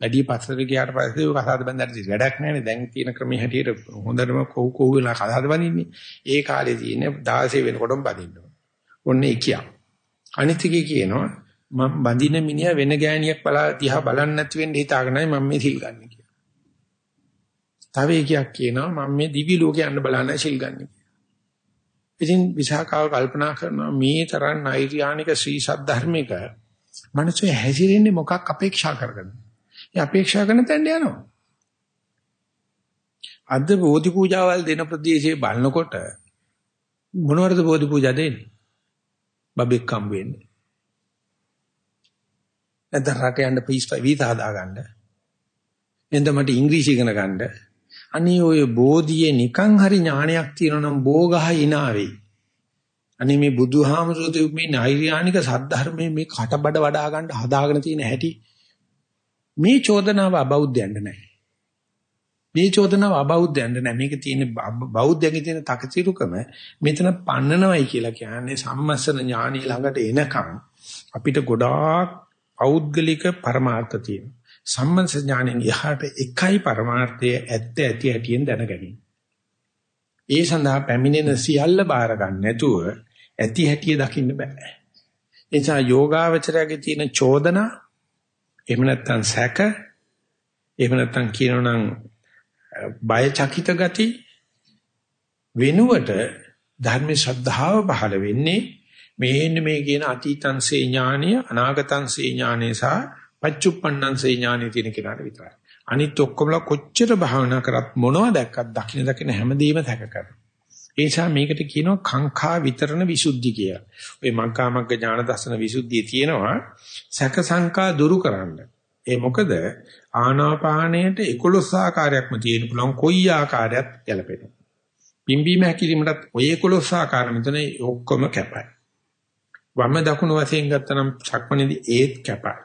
වැඩි පස්සට ගියාට පස්සේ ඔය කසාද බඳලා වැඩක් නැහැ දැන් තියෙන ක්‍රමයේ හැටියට හොඳටම කොහො කොහො වෙලා කසාද බඳින්නේ. ඒ කාලේ තියෙන්නේ 16 වෙනකොටම බඳින්න ඕන. ඔන්නේ ඉකියා. අනිත් එකේ කියනවා මම බඳින මිනිහා වෙන ගෑණියක් බලා තියා බලන්නේ නැති වෙන්න හිතාගෙනයි මම මේ සිල් ගන්නෙ කියලා. තව එකක් කියනවා මම මේ දිවි ලෝකේ යන්න බලන්න සිල් ගන්න. ඉතින් විසාකාව කල්පනා කරනවා මේ තරම් නෛර්යානික ශ්‍රී සද්ධර්මික මනසේ හැසිරෙන්නේ මොකක් අපේක්ෂා කරගෙන. ඒ අපේක්ෂා කරන තැනට යනවා. අද බෝධි පූජාවල් දෙන ප්‍රදේශයේ බලනකොට මොනවද බෝධි පූජා දෙන්නේ? බබෙක් හම් වෙන්නේ. නැත්නම් රට යන්න පීස් වීසා හදා ගන්න. එඳ මට ඉංග්‍රීසි ඉගෙන ගන්න. අනේ ඔය බෝධියේ නිකන් හරි ඥානයක් තියෙනවා නම් බෝගහ ඉනාවේ. අනේ මේ බුදුහාමුදුරුවෝ මේ නෛර්යානික සද්ධර්මයේ මේ කටබඩ වඩා ගන්න හදාගෙන තියෙන හැටි මේ චෝදනාව අබෞද්ධයන්ට නැහැ. මේ චෝදනාව අබෞද්ධයන්ට නැහැ. මේක තියෙන බෞද්ධයන්ගේ තියෙන තකතිරුකම මෙතන පන්නනවයි කියලා කියන්නේ සම්මස්සන ඥානි ළඟට එනකම් අපිට ගොඩාක් පෞද්ගලික પરමාර්ථ තියෙනවා. සම්මත ඥාණයෙන් එහාට එකයි පරමාර්ථය ඇත්ත ඇති ඇටියෙන් දැනගැනීම. ඒ සඳහා පැමිණෙන සියල්ල බාර ගන්න නැතුව ඇති හැටිය දකින්න බෑ. ඒ නිසා යෝගාවචරයේ තියෙන චෝදනා එහෙම නැත්නම් සැක එහෙම නැත්නම් කියනනම් බය චකිත ගති වෙනුවට ධර්ම ශ්‍රද්ධාව පහළ වෙන්නේ මේන්න මේ කියන අතීතං සේ ඥානීය අනාගතං සේ ඥානේ සහ පච්චුප්පන්නං සේ ඥානෙ තියෙන කෙනාට විතරයි. අනිත් ඔක්කොමලා කොච්චර භාවනා කරත් මොනවද දැක්කත් දකින්න දකින්න හැමදේම තැක කරනවා. ඒ නිසා මේකට කියනවා කාංකා විතරණ විසුද්ධි කියලා. ඔය මග්ගා මග්ග ඥාන දර්ශන විසුද්ධිය තියෙනවා සැක සංකා දුරු කරන්න. ඒ මොකද ආනාපානයට 11 ආකාරයක්ම තියෙන පුළුවන් කොයි ආකාරයක් ගැලපෙනවා. පිම්බීම හැකිරීමටත් ඔය 11 ආකාර මෙතන ඔක්කොම කැපයි. වම දකුණු වශයෙන් ගත්තනම් සක්මණේදී ඒත් කැපයි.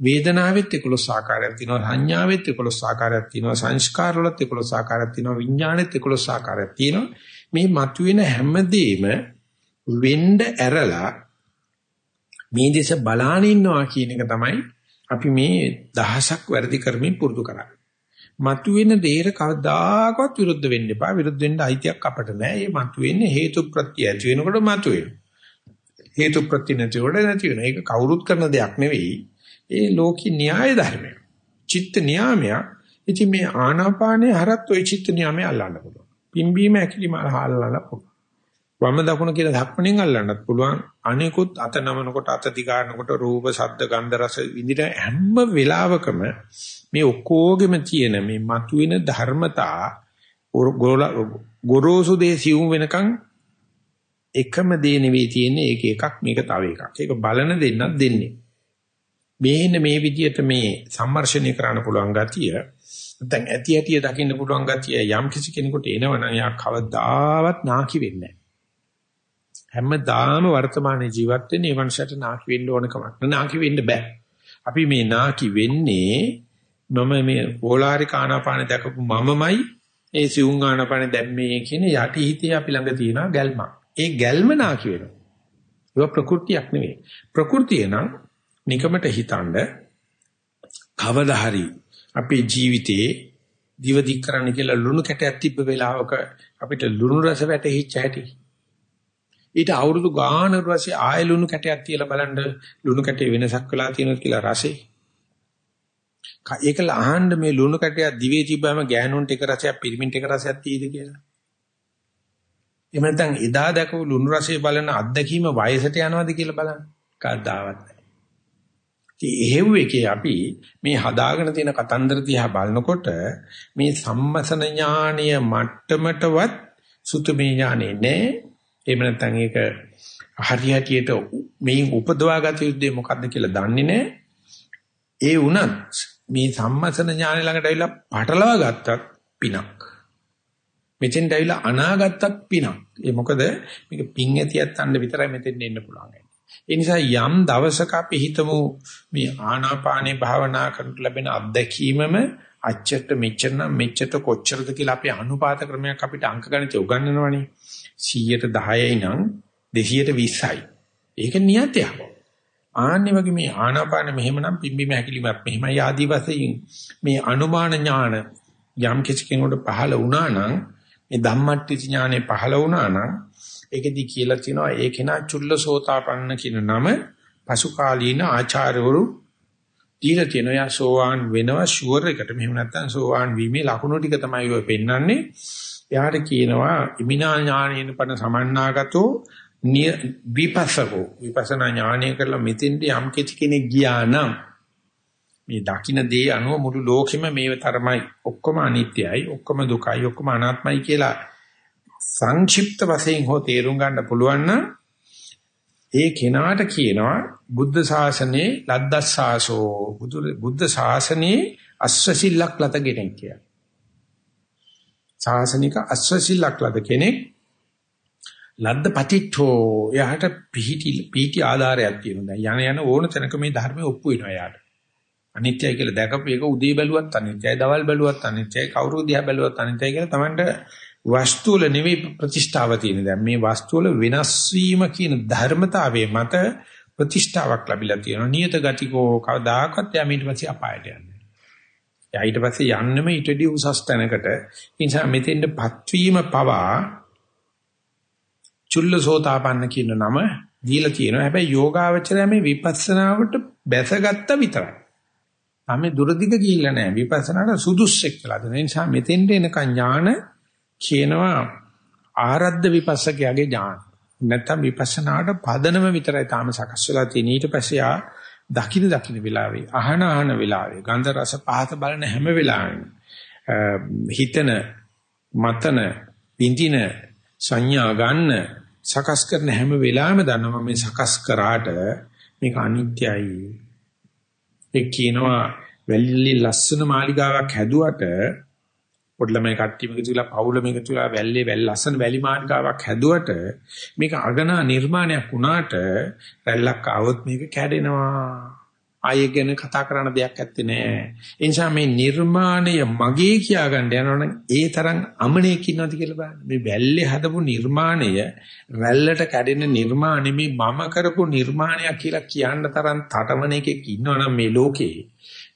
වේදනාවෙත් 11 ආකාරයක් තියෙනවා සංඥාවෙත් 11 ආකාරයක් තියෙනවා සංස්කාර වලත් 11 ආකාරයක් තියෙනවා විඥානෙත් 11 ආකාරයක් තියෙනවා මේ මතුවෙන හැමදේම වෙන්න ඇරලා මේ දේශ බලාන ඉන්නවා කියන එක තමයි අපි මේ දහසක් වැඩි කරමින් පුරුදු කරන්නේ. මතුවෙන දේට කවදාකවත් විරුද්ධ වෙන්න එපා. විරුද්ධ වෙන්න අයිතියක් අපට නැහැ. මේ මතුවෙන්නේ හේතු ප්‍රත්‍ය ඇති වෙනකොට මතුවෙන. හේතු ප්‍රත්‍ය නැතිවට නැති වෙන. ඒක කවුරුත් කරන දෙයක් නෙවෙයි. ඒ ලෝකී න්‍යාය ධර්මය. චිත්ත නියාමයක්. ඉතින් මේ ආනාපානේ හරත් ওই චිත්ත නියාමය අල්ලන්න පුළුවන්. පිම්බීම ඇකිලිම අහල්ලා පුළුවන්. වම දකුණ කියලා ධක්මණෙන් අල්ලන්නත් පුළුවන්. අනිකුත් අත නමනකොට අත දිගානකොට රූප, ශබ්ද, ගන්ධ, රස විඳින හැම වෙලාවකම මේ ඔක්කොගෙම තියෙන මේ මතුවෙන ධර්මතා ගොරෝසු දේ සිවුම් වෙනකන් එකම දේ නෙවෙයි තියෙන්නේ ඒක එකක් මේක තව එකක්. ඒක බලන දෙන්නත් දෙන්නේ. මේන්න මේ විදිහට මේ සම්මර්ෂණය කරන්න පුළුවන් ගතිය නැත්නම් ඇති ඇතිය දකින්න පුළුවන් ගතිය යම් කිසි කෙනෙකුට එනවනම් එයා කවදාවත් නාකි වෙන්නේ හැමදාම වර්තමානයේ ජීවත් වෙන්නේ මේ මනුස්සයට නාකි වෙන්න ඕන කමක් නෑ නාකි වෙන්න බෑ. අපි මේ නාකි වෙන්නේ මම මේ ඕලාරික ආනාපාන දැකපු මමමයි. ඒ සිවුම් ආනාපාන දැම්මේ කියන යටි හිතේ අපි ළඟ තියෙන ගැල්මක්. ඒ ගැල්ම නාකි වෙනවා. ඒක ප්‍රകൃතියක් නෙවෙයි. ප්‍රകൃතිය නම් නිකමට හිතනද කවදා හරි අපේ ජීවිතේ දිවදික් කරන්න කියලා ලුණු කැටයක් තිබ්බ වෙලාවක අපිට ලුණු රස වැටහිච්ච හැටි. ඊට අවුරුදු ගානකට පස්සේ ආයෙ ලුණු කැටයක් තියලා බලන්න ලුණු කැටේ වෙනසක් වෙලා තියෙනවද කියලා රසේ. ඒකල අහන්න මේ ලුණු කැටයක් දිවේ තිබ්බම ගෑනුන්ට එක රසයක් පිරිමින්ට එක රසයක් තියෙද කියලා. එහෙම නැත්නම් එදා දැකපු ලුණු රසයේ බලන අත්දැකීම වයසට යනවද කියලා බලන්න. කවදාවත් නැහැ. එහෙව් එකේ අපි මේ හදාගෙන තියෙන කතන්දර දිහා බලනකොට මේ සම්මසන ඥානීය මට්ටමටවත් සුතමේ ඥානෙ නෑ. එහෙම නැත්නම් ඒක හරියටියට මේ උපදවා ගත යුත්තේ මොකද්ද කියලා දන්නේ නෑ. ඒ වුණත් මේ සම්මසන ඥානෙ ළඟට ඇවිල්ලා පටලවා ගත්තත් පිනක්. මෙතෙන්ට ඇවිල්ලා අනාගත්තත් පිනක්. ඒ මොකද මේක පින් ඇතියත් අන්න විතරයි මෙතෙන් එන්න පුළුවන්. ඒ නිසා යම් දවසක අපි හිතමු මේ ආනාපානේ භාවනා කරනට ලැබෙන අත්දැකීමම අච්චට මෙච්චර නම් මෙච්චර කොච්චරද කියලා අපි අනුපාත ක්‍රමයක් අපිට අංක ගණිතය උගන්වනවනේ 100ට 10යි නම් 220යි. ඒක නියතයක්. ආන්නේ වගේ මේ ආනාපාන මෙහෙමනම් පිම්බීම හැකිලිමත් මෙහෙමයි ආදී වශයෙන් මේ අනුමාන ඥාන යම් කිසි කෙනෙකුට පහළ වුණා නම් මේ ධම්මට්ටි ඥානෙ පහළ වුණා නම් ඒකෙදි කියලා තියෙනවා ඒ කෙනා චුල්ලසෝතාපන්න කියන නම පසු කාලීන ආචාර්යවරු දීලා තියෙනවා. යා සෝවාන් වෙනවා ෂුවර් එකට. මෙහෙම නැත්නම් සෝවාන් වීමේ ලකුණු ටික තමයි ඔය පෙන්වන්නේ. එයාට කියනවා ඉමිනා ඥානේන පන සමන්නාගතෝ විපස්සකෝ. විපස්සනා ඥානය කරලා මෙතෙන්ට යම් කෙනෙක් ගියා නම් මේ දකින්න දේ අනුව මුළු ලෝකෙම මේව තරමයි. ඔක්කොම අනිත්‍යයි ඔක්කොම දුකයි ඔක්කොම අනාත්මයි කියලා සංක්ෂිප්ත වශයෙන් හෝ තේරුම් ගන්න පුළුවන් නම් ඒ කෙනාට කියනවා බුද්ධ ශාසනයේ ලද්දස්සාසෝ බුද්ධ ශාසනයේ අස්වසිල්ලක් ලත කෙනෙක් කියලා. ශාසනික අස්වසිල්ලක් ලත කෙනෙක් ලද්ද පටිච්චෝ එයාට පිහිටි පිහිටි ආධාරයක් තියෙනවා. යන යන ඕන තැනක මේ ධර්මය ඔප්පු වෙනවා එයාට. අනිත්‍යයි කියලා දැකපු එක උදේ බැලුවත් අනිත්‍යයි, දවල් බැලුවත් අනිත්‍යයි, කවුරු දිහා බැලුවත් අනිත්‍යයි කියලා Tamanට වස්තු වල නෙවෙයි ප්‍රතිෂ්ඨාව තියෙන. දැන් මේ වස්තු වල වෙනස් වීම කියන ධර්මතාවයේ මත ප්‍රතිෂ්ඨාවක් ලැබිලා තියෙනවා. නියත ගතිකෝ කවදාකවත් යා ඊට පස්සේ අපායට යන්නේ. යා ඊට පස්සේ යන්නෙම ඊටදී උසස් තැනකට. ඒ නිසා මෙතෙන්ටපත් වීම පවා චුල්ලසෝතාපන්න කියන නම දීලා තියෙනවා. හැබැයි යෝගාවචරය මේ විපස්සනාවට බැසගත්ත විතරයි. අපි දුරදිග ගිහිල්ලා නැහැ. විපස්සනාට සුදුස්සෙක් කියලා. ඒ නිසා මෙතෙන්ට එනකන් ඥාන කියනවා ආරද්ධ විපස්සකයාගේ ඥාන. නැත්තම් විපස්සනාට පදනම විතරයි තාම සකස් වෙලා තියෙන්නේ. ඊට පස්සේ ආ දකින දකින වෙලාවේ අහන අහන වෙලාවේ ගන්ධ රස පහත බලන හැම වෙලාවෙම හිතන මතන පින්දින සංඥා ගන්න සකස් කරන හැම වෙලාවෙම දන්නවා මේ සකස් කරාට මේක අනිත්‍යයි ඒ කියනවා වැල්ලි ලස්සන මාලිගාවක් හැදුවට පොඩි ළමයි කට්ටිය මේක තුලා පවුල මේක තුලා වැල්ලේ වැල් ලස්සන වැලි මාලිගාවක් හැදුවට මේක අගනා නිර්මාණයක් වුණාට රැල්ලක් ආවොත් මේක කැඩෙනවා. ආයෙ ගැන කතා කරන්න දෙයක් ඇත්තේ නෑ. ඒ නිසා මේ නිර්මාණය මගේ කියා ගන්න යනවනම් ඒ තරම් අමනෙක් ඉන්නවද කියලා බලන්න. මේ වැල්ලේ හදපු නිර්මාණය වැල්ලට කැඩෙන නිර්මාණය මේ මම කරපු නිර්මාණයක් කියලා කියන්න තරම් තටමන එකෙක් ඉන්නවනම් මේ ලෝකේ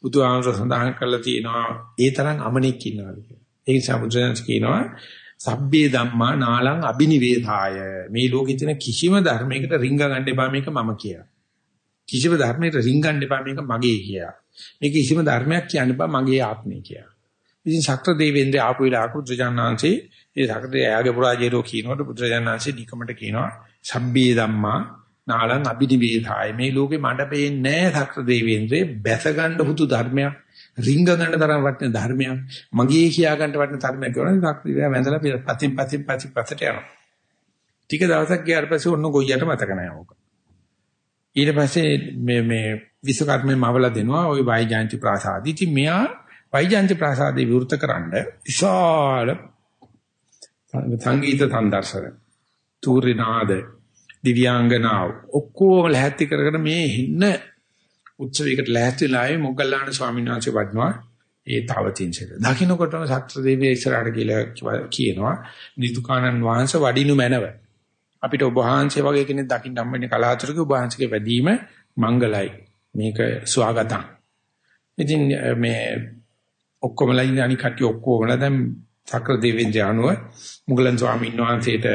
බුදුහාමර සඳහන් කරලා තියෙනවා ඒ තරම් අමනෙක් ඉන්නවද කියලා. ඒ නිසා බුදුරජාණන් කියනවා සබ්බේ ධම්මා නාලං අබිනිවේධාය මේ ලෝකෙ තියෙන කිසිම ධර්මයකට රිංග ගන්න එපා මේක මම කියලා. කිසිම ධර්මයකට රිංග ගන්න එපා මේක මගේ කියලා. මේක කිසිම ධර්මයක් කියන්න එපා මගේ ආත්මය කියලා. ඉතින් ශක්‍ර දෙවියන්ගේ ආපු වෙලාවක බුදුරජාණන්සේ ඒ ශක්‍ර දෙයාගේ පුරාජේරෝ කියනකොට බුදුරජාණන්සේ නිකමට කියනවා සබ්බේ ධම්මා නාලං අබිනිවේධාය මේ ලෝකෙ මඩ පේන්නේ නැහැ ශක්‍ර දෙවියන්ගේ බැස ගන්න හුතු ධර්මයක් රිංග ගන්න තරම් වටින ධර්මයක්. මගේ කියා ගන්න වටින ධර්මයක් කියනවා සක්‍රීය වැඳලා පතින් පතින් පතින් පතට යනවා. ටික දවසක් ගියාට පස්සේ ඔන්න ගොයියට මතක නැහැ ඕක. ඊට පස්සේ මේ මේ විශ්වකර්මයේ මවලා දෙනවා. ওই වයිජාන්ති ප්‍රාසාදි ඉතින් මෙයා වයිජාන්ති ප්‍රාසාදේ විවෘත කරන්න විශාල සංගීත සම්දර්ශන තූරිනාද දිව්‍යාංගනාව ඔක්කොම ලැහැත්ති කරගෙන මේ හින්න උත්සවයකට ලෑස්තිලා ආවේ මොග්ගල්ලාන ස්වාමීන් වහන්සේ වඩනවා ඒ තවතින්සෙට. දකින්නකොටම සත්‍ර දෙවිය ඉස්සරහට කියලා කියනවා නිදුකානන් වහන්සේ වඩිනු මැනව. අපිට ඔබ වහන්සේ වගේ කෙනෙක් දකින්න හම්බෙන්නේ කලාතුරක ඔබ වහන්සේගේ වැඩිම මංගලයි. මේක ස්වාගතම්. ඉතින් මේ ඔක්කොමලා ඉන්නේ අනික කට්ටිය ඔක්කොමලා දැන් සක්‍ර දෙවියන්ට අනුව මුගලන් ස්වාමීන් වහන්සේට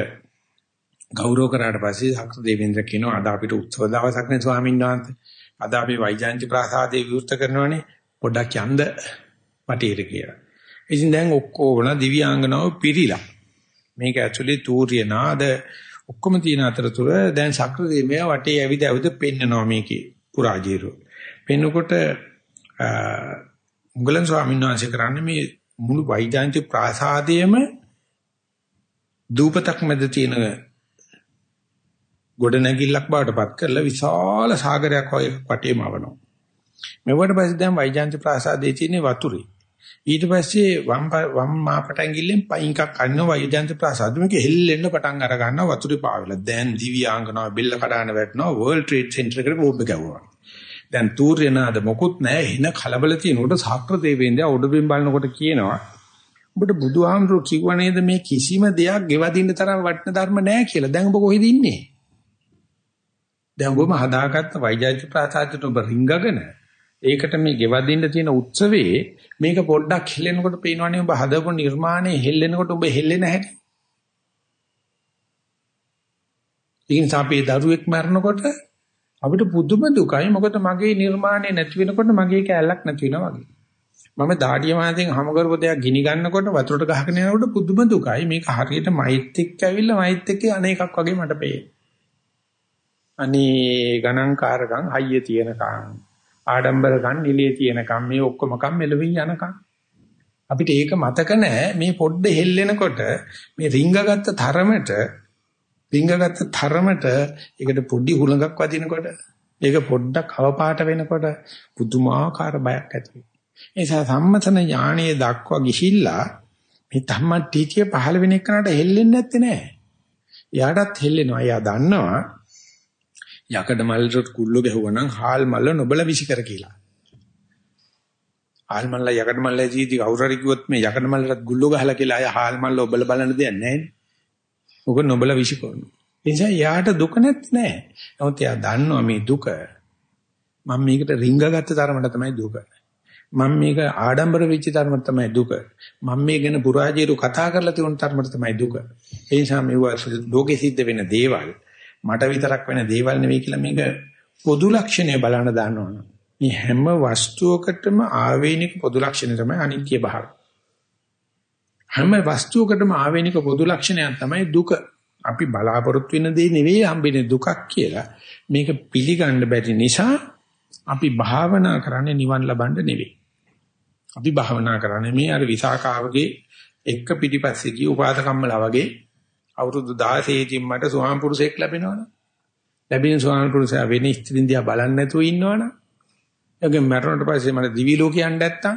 ගෞරව කරාට පස්සේ සක්‍ර දෙවියන්ට කියනවා අද අපිට උත්සව දවසක් නේ ස්වාමීන් වහන්සේ. අද අපි වෛජාන්ති ප්‍රාසාදයේ විවෘත කරනවනේ පොඩ්ඩක් යන්න වටේට කියලා. ඉතින් දැන් ඔක්කොම දිව්‍යාංගනාව පිරීලා. මේක ඇක්චුලි තූර්ය නාද ඔක්කොම තියෙන අතරතුර දැන් සක්‍රදේවය වටේ ඇවිද ඇවිද පෙන්නනවා මේකේ පුරාජීරු. පෙන්නකොට මුගලන් ස්වාමීන් වහන්සේ කරන්නේ මේ මුළු වෛජාන්ති ප්‍රාසාදයේම දූපතක් මැද තියෙන ගොඩනැගිල්ලක් බවට පත් කරලා විශාල සාගරයක් වගේ වටේම අවනවා. මෙවට පස්සේ දැන් වෛජාන්ති ප්‍රාසාදයේ තියෙන වතුරේ. ඊට පස්සේ වම් වම් මාපටැංගිල්ලෙන් පයින් එකක් අන්න වෛජාන්ති ප්‍රාසාද මේක හෙල්ලෙන්න පටන් අර ගන්නවා වතුරේ පාවෙලා. දැන් දිව්‍යාංගනාව බෙල්ල කඩාන වැටෙනවා වර්ල්ඩ් ට්‍රේඩ් සෙන්ටර් එකට බෝම්බ ගැව්වා. දැන් තූර්යනාද මොකුත් නැහැ එන කලබල තියෙනකොට සාක්‍ර දෙවෙන්ද උඩින් බලනකොට කියනවා ඔබට බුදුහාමුදුරුවෝ කිව්ව නේද මේ කිසිම දෙයක් ගෙවදින්න තරම් වටින ධර්ම නැහැ කියලා. දැන් ඔබ කොහෙද ඉන්නේ? දැන් ඔබම හදාගත්ත වෛජාති ප්‍රාසාදයට ඔබ රිංගගෙන ඒකට මේ ගෙවදින්න තියෙන උත්සවයේ මේක පොඩ්ඩක් හෙල්ලෙනකොට පේනවනේ ඔබ හදපු නිර්මාණය හෙල්ලෙනකොට ඔබ හෙල්ලෙන හැටි. ඉතින් අපේ දරුවෙක් මරනකොට අපිට පුදුම දුකයි මොකද මගේ නිර්මාණය නැති වෙනකොට මගේ කැලලක් නැති වෙනවා වගේ. මම දාඩිය මාතෙන් හැම කරපු දෙයක් ගිනි ගන්නකොට වතුරට ගහගෙන යනකොට පුදුම දුකයි මේක හරියට මයිත් එක්ක ඇවිල්ලා මයිත් එක්ක අනේකක් වගේ මට පේනවා. අනේ ගණන්කාරකම් හයිය තියෙනකම් ආඩම්බරකම් නිලිය තියෙනකම් මේ ඔක්කොම කම් මෙලවින් යනකම් අපිට ඒක මතක නැහැ මේ පොඩ්ඩ හෙල්ලෙනකොට මේ රිංගගත්ත තරමට රිංගගත්ත තරමට ඒකට පොඩි හුලඟක් වදිනකොට ඒක පොඩ්ඩක් අවපාට වෙනකොට පුදුමාකාර බයක් ඇති වෙනවා. ඒ නිසා සම්මතන ඥානයේ දක්වා ගිහිල්ලා මේ ධම්මටිචිය පහළ වෙන එකනට හෙල්ලෙන්නේ නැත්තේ නෑ. එයාටත් හෙල්ලෙනවා. එයා දන්නවා යකඩ මල්ලට කුල්ල ගැහුවනම් හාල් මල්ල නොබල විසිකර කියලා. හාල් මල්ල යකඩ මල්ල ජීදි කවුරු හරි කිව්වොත් මේ යකඩ මල්ලට ගුල්ල ගහලා කියලා අය හාල් මල්ල ඔබල බලන්න දෙයක් නැහැ නේ. ඔක නොබල විසිකරන. ඒ නිසා යාට දුක නැත්තේ නෑ. නමුත් යා දන්නවා මේ දුක මම මේකට රිංගගත්ත තරමට තමයි දුක. මම මේක ආඩම්බර වෙච්ච තරමට තමයි දුක. මම මේ ගැන පුරාජීරු කතා කරලා තියුණු තරමට තමයි දුක. ඒ නිසා මේවා ලෝකෙ සිද්ධ වෙන දේවල් මට විතරක් වෙන දේවල් නෙවෙයි කියලා මේක පොදු ලක්ෂණය බලන්න දාන්න මේ හැම වස්තුවකටම ආවේනික පොදු ලක්ෂණය තමයි අනිත්‍ය භාවය. හැම වස්තුවකටම ආවේනික පොදු ලක්ෂණයක් තමයි දුක. අපි බලාපොරොත්තු වෙන දේ නෙවෙයි හම්බෙන්නේ දුකක් කියලා. මේක පිළිගන්න බැරි නිසා අපි භාවනා කරන්නේ නිවන් ලබන්න නෙවෙයි. අපි භාවනා කරන්නේ මේ අර විසාකාවගේ එක්ක පිටිපස්සේ ගිය උපාදකම්මලා වගේ අවුරුදු 16 දී මට සෝහම් පුරුෂයෙක් ලැබෙනවනේ. ලැබෙන සෝහම් පුරුෂයා වෙන ස්ත්‍රීන් දිහා බලන්නේ නැතුව ඉන්නවනේ. එයාගේ මරණයට පස්සේ මට දිවි ලෝකේ යන්න නැත්තම්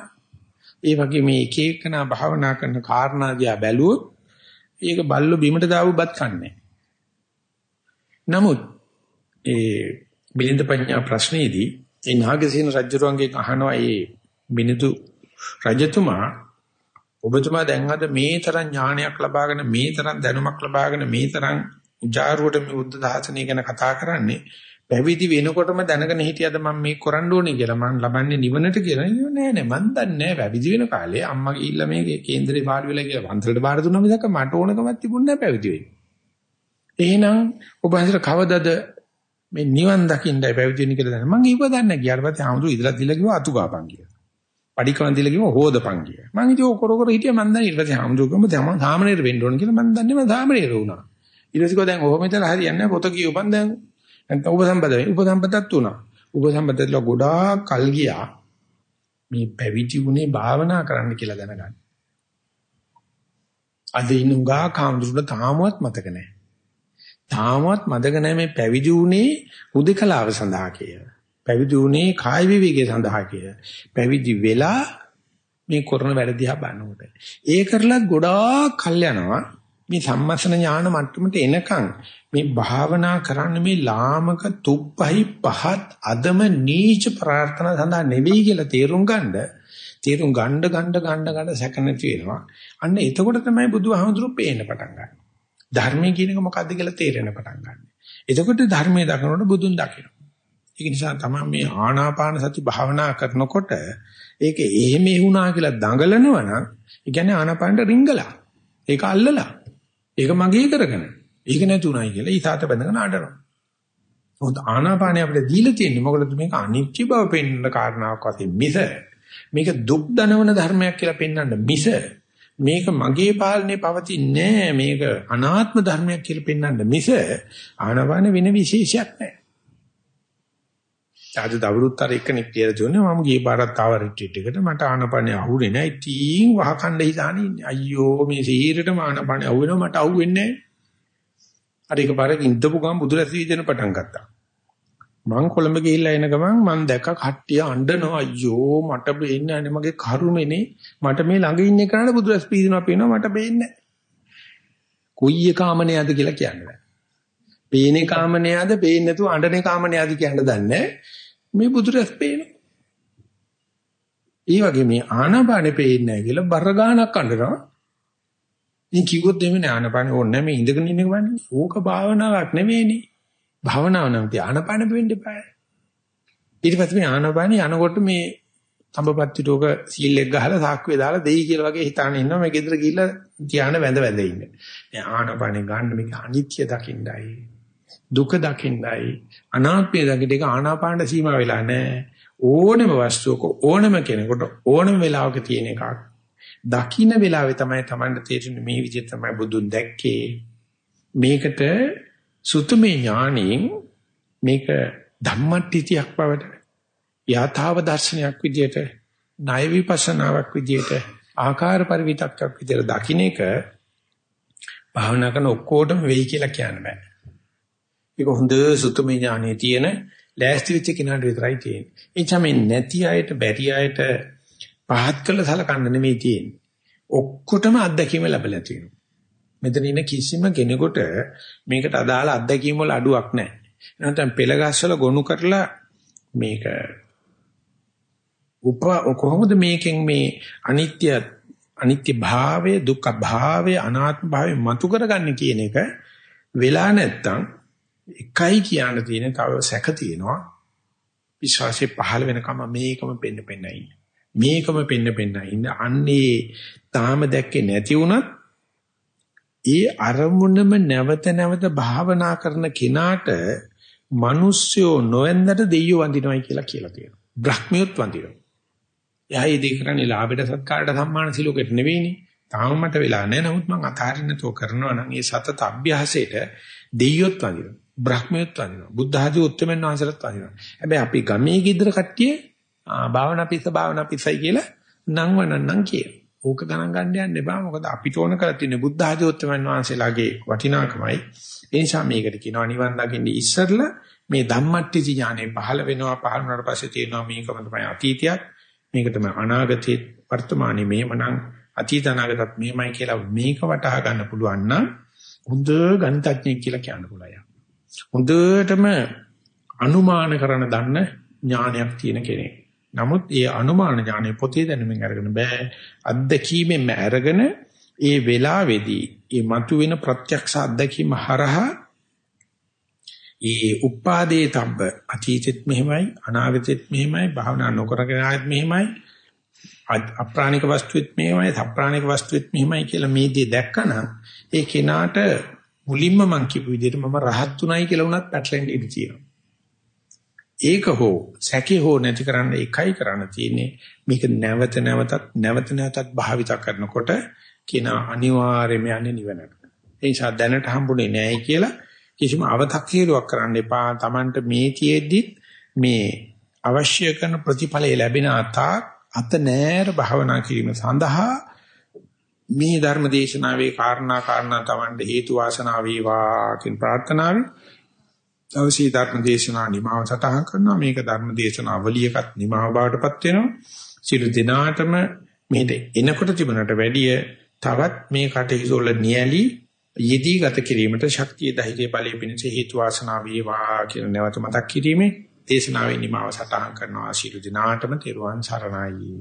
ඒ වගේ මේ එක එකනා භාවනා කරන කාරණා දිහා බැලුවොත් ඒක බල්ලෝ බිමට දාපු බත් කන්නේ. නමුත් ඒ මිලින්ද පඤ්ඤා ප්‍රශ්නයේදී ඒ නාගසේන රජුරන්ගේ අහනවා ඒ මිනිදු රජතුමා ඔබතුමා දැන් අද මේ තරම් ඥානයක් ලබාගෙන මේ තරම් දැනුමක් ලබාගෙන මේ තරම් උජාරුවට මේ බුද්ධ ධාතනය ගැන කතා කරන්නේ පැවිදි වෙනකොටම දැනගෙන හිටියද මම මේ කරන්න ඕනේ කියලා මම ලබන්නේ නිවනට කියලා නෑ නෑ මන් දන්නේ පැවිදි වෙන කාලේ අම්මා ගිහිල්ලා මේ කේන්දරේ පාඩු වෙලා කියලා වන්දරට බාර දුන්නා මිසක මට ඕනකමක් තිබුණේ නෑ පැවිදි වෙන්න. එහෙනම් ඔබ හිතට කවදද මේ නිවන් දකින්නයි පැවිදි වෙන්නේ කියලා දැන මම ඊව දන්නේ ගියාට පස්සේ ආමුදු ඉදලා දිලා කිව්වා අතු ගාපන් කියලා. පඩිකවන් දිලා කිව්වා හොදපන් කියලා. මම ඉතින් ඔය කර කර හිටියා මම දන්නේ ඊට පස්සේ ආමුදු ගම තමයි සාමනීර වෙන්න ඕන කියලා මම දන්නේ මම සාමනීර වුණා. ඊට පස්සේ දැන් ඔහොම ඉතලා හරියන්නේ නැහැ පොත කියවපන් දැන් නැත්නම් උපසම්පද වෙයි. උපසම්පදත් උනා. උපසම්පදලා ගොඩාක් කල් ගියා. මේ පැවිදි වුණේ භාවනා කරන්න කියලා දැනගන්න. අද ඉන්න උගා කාමදුරට තාමවත් මතක නැහැ. තාමවත් මතක නැහැ මේ පැවිදි වුණේ හුදකලාව සඳහා කියලා. පැවිදි වුණේ කාය විවේකයේ සඳහා කියලා. පැවිදි වෙලා මේ කරන වැඩ දිහා බලනකොට. ඒ කරලත් ගොඩාක් කල් යනවා. මේ සම්මසන ඥාන මට්ටමට එනකන් මේ භාවනා කරන්න මේ ලාමක තුප්පහයි පහත් අදම නීච ප්‍රාර්ථනා සඳහා නෙවෙයි කියලා තේරුම් ගන්න තේරුම් ගන්න ගන්න ගන්න ගන්න සැක නැති වෙනවා අන්න එතකොට තමයි බුදුහාමුදුරු පේන්න පටන් ගන්න ධර්මයේ කියන එක මොකද්ද කියලා තේරෙන්න පටන් ගන්න එතකොට ධර්මයේ දකිනකොට බුදුන් දකිනවා ඒක නිසා තමයි මේ ආනාපාන සති භාවනා කරනකොට ඒක එහෙම වුණා කියලා දඟලනවා නම් ඒ කියන්නේ ආනාපානට රිංගලා ඒක අල්ලලා ඒක මගේ කරගෙන ඒක නැතුණයි කියලා ඊසాత බඳගෙන ආඩනවා. මොකද ආනාපානය අපිට දීලා තියෙන්නේ මොකද මේක අනිත්‍ය බව පෙන්වන කාරණාවක් වශයෙන් මිස මේක දුක් දනවන ධර්මයක් කියලා පෙන්වන්න මිස මේක මගේ පාලනේ පවතින්නේ මේක අනාත්ම ධර්මයක් කියලා පෙන්වන්න මිස ආනාපාන වෙන විශේෂයක් නැහැ. ආද දවරුත්තර එක්කෙනෙක් කියලා දුන්නේ මම ගියේ පාරක් ආව රිට්‍රීට් එකට මට ආනපනේ අහුනේ නැහැ. ඉතින් වහකණ්ඩ හිතානේ ඉන්නේ. අයියෝ මේ සීරටම ආනපනේ අහුවෙනවා මට අහුවෙන්නේ නැහැ. අර එකපාරක් ඉඳපු ගමන් බුදුරැස් වීදෙන පටන් ගත්තා. මං කොළඹ ගිහිල්ලා එන ගමන් මං දැක්ක කට්ටිය අඬනවා අයියෝ මට බේන්නේ නැහැ මගේ කරුමනේ මට මේ ළඟ ඉන්න කෙනාට බුදුරැස් පීදිනවා පේනවා මට බේන්නේ නැහැ. කොයි එකාමනේද කියලා කියන්නේ. පේනේ කාමනේද පේන්නේ නැතුව අඬනේ කාමනේද කියන්න දන්නේ මේ බුදුරැස් පේනවා. ඒ වගේ මේ ආනාපානෙ පේන්නේ නැහැ කියලා බර ගානක් අඬනවා. ඉතින් කිව්වොත් එමේ ආනපාන ඕනේ නැහැ මේ ඉඳගෙන ඉන්න එක බලන්න. ඕක භාවනාවක් නෙවෙයිනේ. භාවනාව නම් තිය ආනපාන වෙන්න එපා. ඊට පස්සේ මේ ආනපාන යනකොට මේ සම්බපත්ති ටෝක සීල් එක ගහලා සාක්කුවේ දාලා දෙයි කියලා වගේ හිතාන ඉන්නවා මේ ගෙදර ගිහිල්ලා ධානය වැඳ වැඳ ඉන්න. දැන් ආනපානේ ගන්න මේක අනිත්‍ය දකින්නයි. දුක දකින්නයි. අනාත්මය දකින්න ඒක ආනාපානට සීමා වෙලා නැහැ. ඕනම වස්තුවක ඕනම කෙනෙකුට ඕනම වෙලාවක තියෙන එකක්. දකින්න වෙලාවේ තමයි Tamanට තේරෙන්නේ මේ විදිහට තමයි බුදුන් දැක්කේ. මේකට සුතමේ ඥාණයෙන් මේක ධම්මට්ටිතියක් බවට යථාව දර්ශනයක් විදිහට ණය විපස්සනාවක් විදිහට ආකාර පරිවිතක්යක් විදිහට දකින්න එක භාවනා කරන ඔක්කොටම වෙයි කියලා කියන්න බෑ. ඒක හොඳ සුතමේ ඥානෙ තියෙන ලෑස්ති වෙච්ච කෙනාට විතරයි තියෙන්නේ. ඒ තමයි නැති අයට බැරි අයට පහත් කළ සලකන්න නෙමෙයි තියෙන්නේ. ඔක්කොටම අත්දැකීම ලැබලා තියෙනවා. මෙතන ඉන්න කිසිම කෙනෙකුට මේකට අදාළ අත්දැකීම් වල අඩුවක් නැහැ. නැත්නම් පෙළ ගස්වල ගොනු කරලා මේක උප කොහොමද මේකෙන් මේ අනිත්‍ය අනිත්‍ය භාවය දුක්ඛ භාවය අනාත්ම භාවය මතු කරගන්නේ කියන එක වෙලා නැත්තම් එකයි කියන්න තියෙන තව සැක තියෙනවා විශ්වාසය පහළ වෙනකම මේකම පෙන්න පෙන්න ඉන්නේ මේකම පෙන්න පෙන්න ඉන්න අන්නේ තාම දැක්කේ නැති වුණත් ඒ අරමුණම නැවත නැවත භාවනා කරන කෙනාට මිනිස්සුયો නොවෙන්දට දෙයියෝ වඳිනවයි කියලා කියලා තියෙනවා. බ්‍රහ්මියොත් වඳිනවා. එයා ඒ දෙක කරන්නේ ලාභයට සත්කාරයට සම්මාන සිලෝකෙට නෙවෙයිනේ. තාම මට වෙලා නැහැ. නමුත් මං අතාරින්නතෝ කරනවා නම් ඒ සතත අභ්‍යාසයට දෙයියොත් වඳිනවා. බ්‍රහ්මයත් වදිනවා. බුද්ධ ආදී උත්තරමන් වහන්සේලාත් වදිනවා. හැබැයි අපි ගමේ ගිද්දර කට්ටිය භාවනා පිස්ස භාවනා පිස්සයි කියලා නම් වනන්නම් කිය. ඕක ගණන් ගන්න යන්න එපා. මොකද අපිට ඕන කරලා තියෙන්නේ බුද්ධ ආදී උත්තරමන් වහන්සේලාගේ වටිනාකමයි. ඒ නිසා මේකට කියනවා නිවන් දකින්න ඉස්සරලා මේ ධම්මට්ටි ඥානෙ පහළ වෙනවා පහළ වුණාට පස්සේ තියෙනවා මේකම තමයි අතීතයක්. මේක තමයි අනාගතේ වර්තමානයේ මේමනම් අතීත අනාගතත් මේමයි කියලා මේක වටහා ගන්න පුළුවන් නම් හොඳ ගණිතඥයෙක් කියලා කියන්න පුළුවන්. හොඳටම අනුමාන කරන දන්න ඥානයක් තියෙන කෙනෙක්. නමුත් ඒ අනුමාන ඥානෙ පොතේ දැනුමින් අරගෙන බෑ අත්දැකීමෙන් අරගෙන ඒ වෙලාවේදී ඒ මතුවෙන ප්‍රත්‍යක්ෂ අත්දැකීම හරහා ඒ උපාදේ තබ්බ අතීතෙත් මෙහෙමයි අනාගතෙත් මෙහෙමයි භාවනා නොකරගෙන ආයෙත් මෙහෙමයි අප්‍රාණික වස්තුවෙත් මෙහෙමයි සප්‍රාණික වස්තුවෙත් මෙහෙමයි කියලා මේ දේ දැක්කනම් ඒ කෙනාට මුලින්ම මං කියපු විදිහට මම රහත් උනායි කියලා උනත් පැටලෙන්න ඉඩ තියෙනවා. ඒක හෝ සැකේ හෝ නැති කරන්න එකයි කරන්න තියෙන්නේ මේක නැවත නැවතත් නැවත නැවතත් භාවිත කරනකොට කියන අනිවාර්යයෙන්ම යන්නේ නිවනට. ඒ නිසා දැනට හම්බුනේ නැහැ කියලා කිසිම අව탁සීරුවක් කරන්න එපා. Tamanට මේ තියේද්දි මේ අවශ්‍ය කරන ප්‍රතිඵලය ලැබෙන අතාක් අත නෑර භවනා කිරීම සඳහා මේ ධර්ම දේශනාවේ කාරණා කාරණා Tamanට හේතු වාසනා වේවා කියන ප්‍රාර්ථනාවෙන් අවශ්‍ය ධර්ම දේශනා නිමාව සටහන් කරනවා. මේක ධර්ම දේශනා අවලියකත් නිමාව බවටපත් වෙනවා. සියලු දිනාටම මෙහෙට එනකොට තිබුණට වැඩිය තවත් මේ කටයුතු වල නියැලී යෙදී ගත කිරීමට ශක්තිය ධෛර්ය බලය පිණිස හේතු වාසනා වේවා කියන නැවත මතක් කිරීමේ දේශනාවේ නිමාව සටහන් කරනවා. ශිරු දිනාටම තෙරුවන් සරණයි.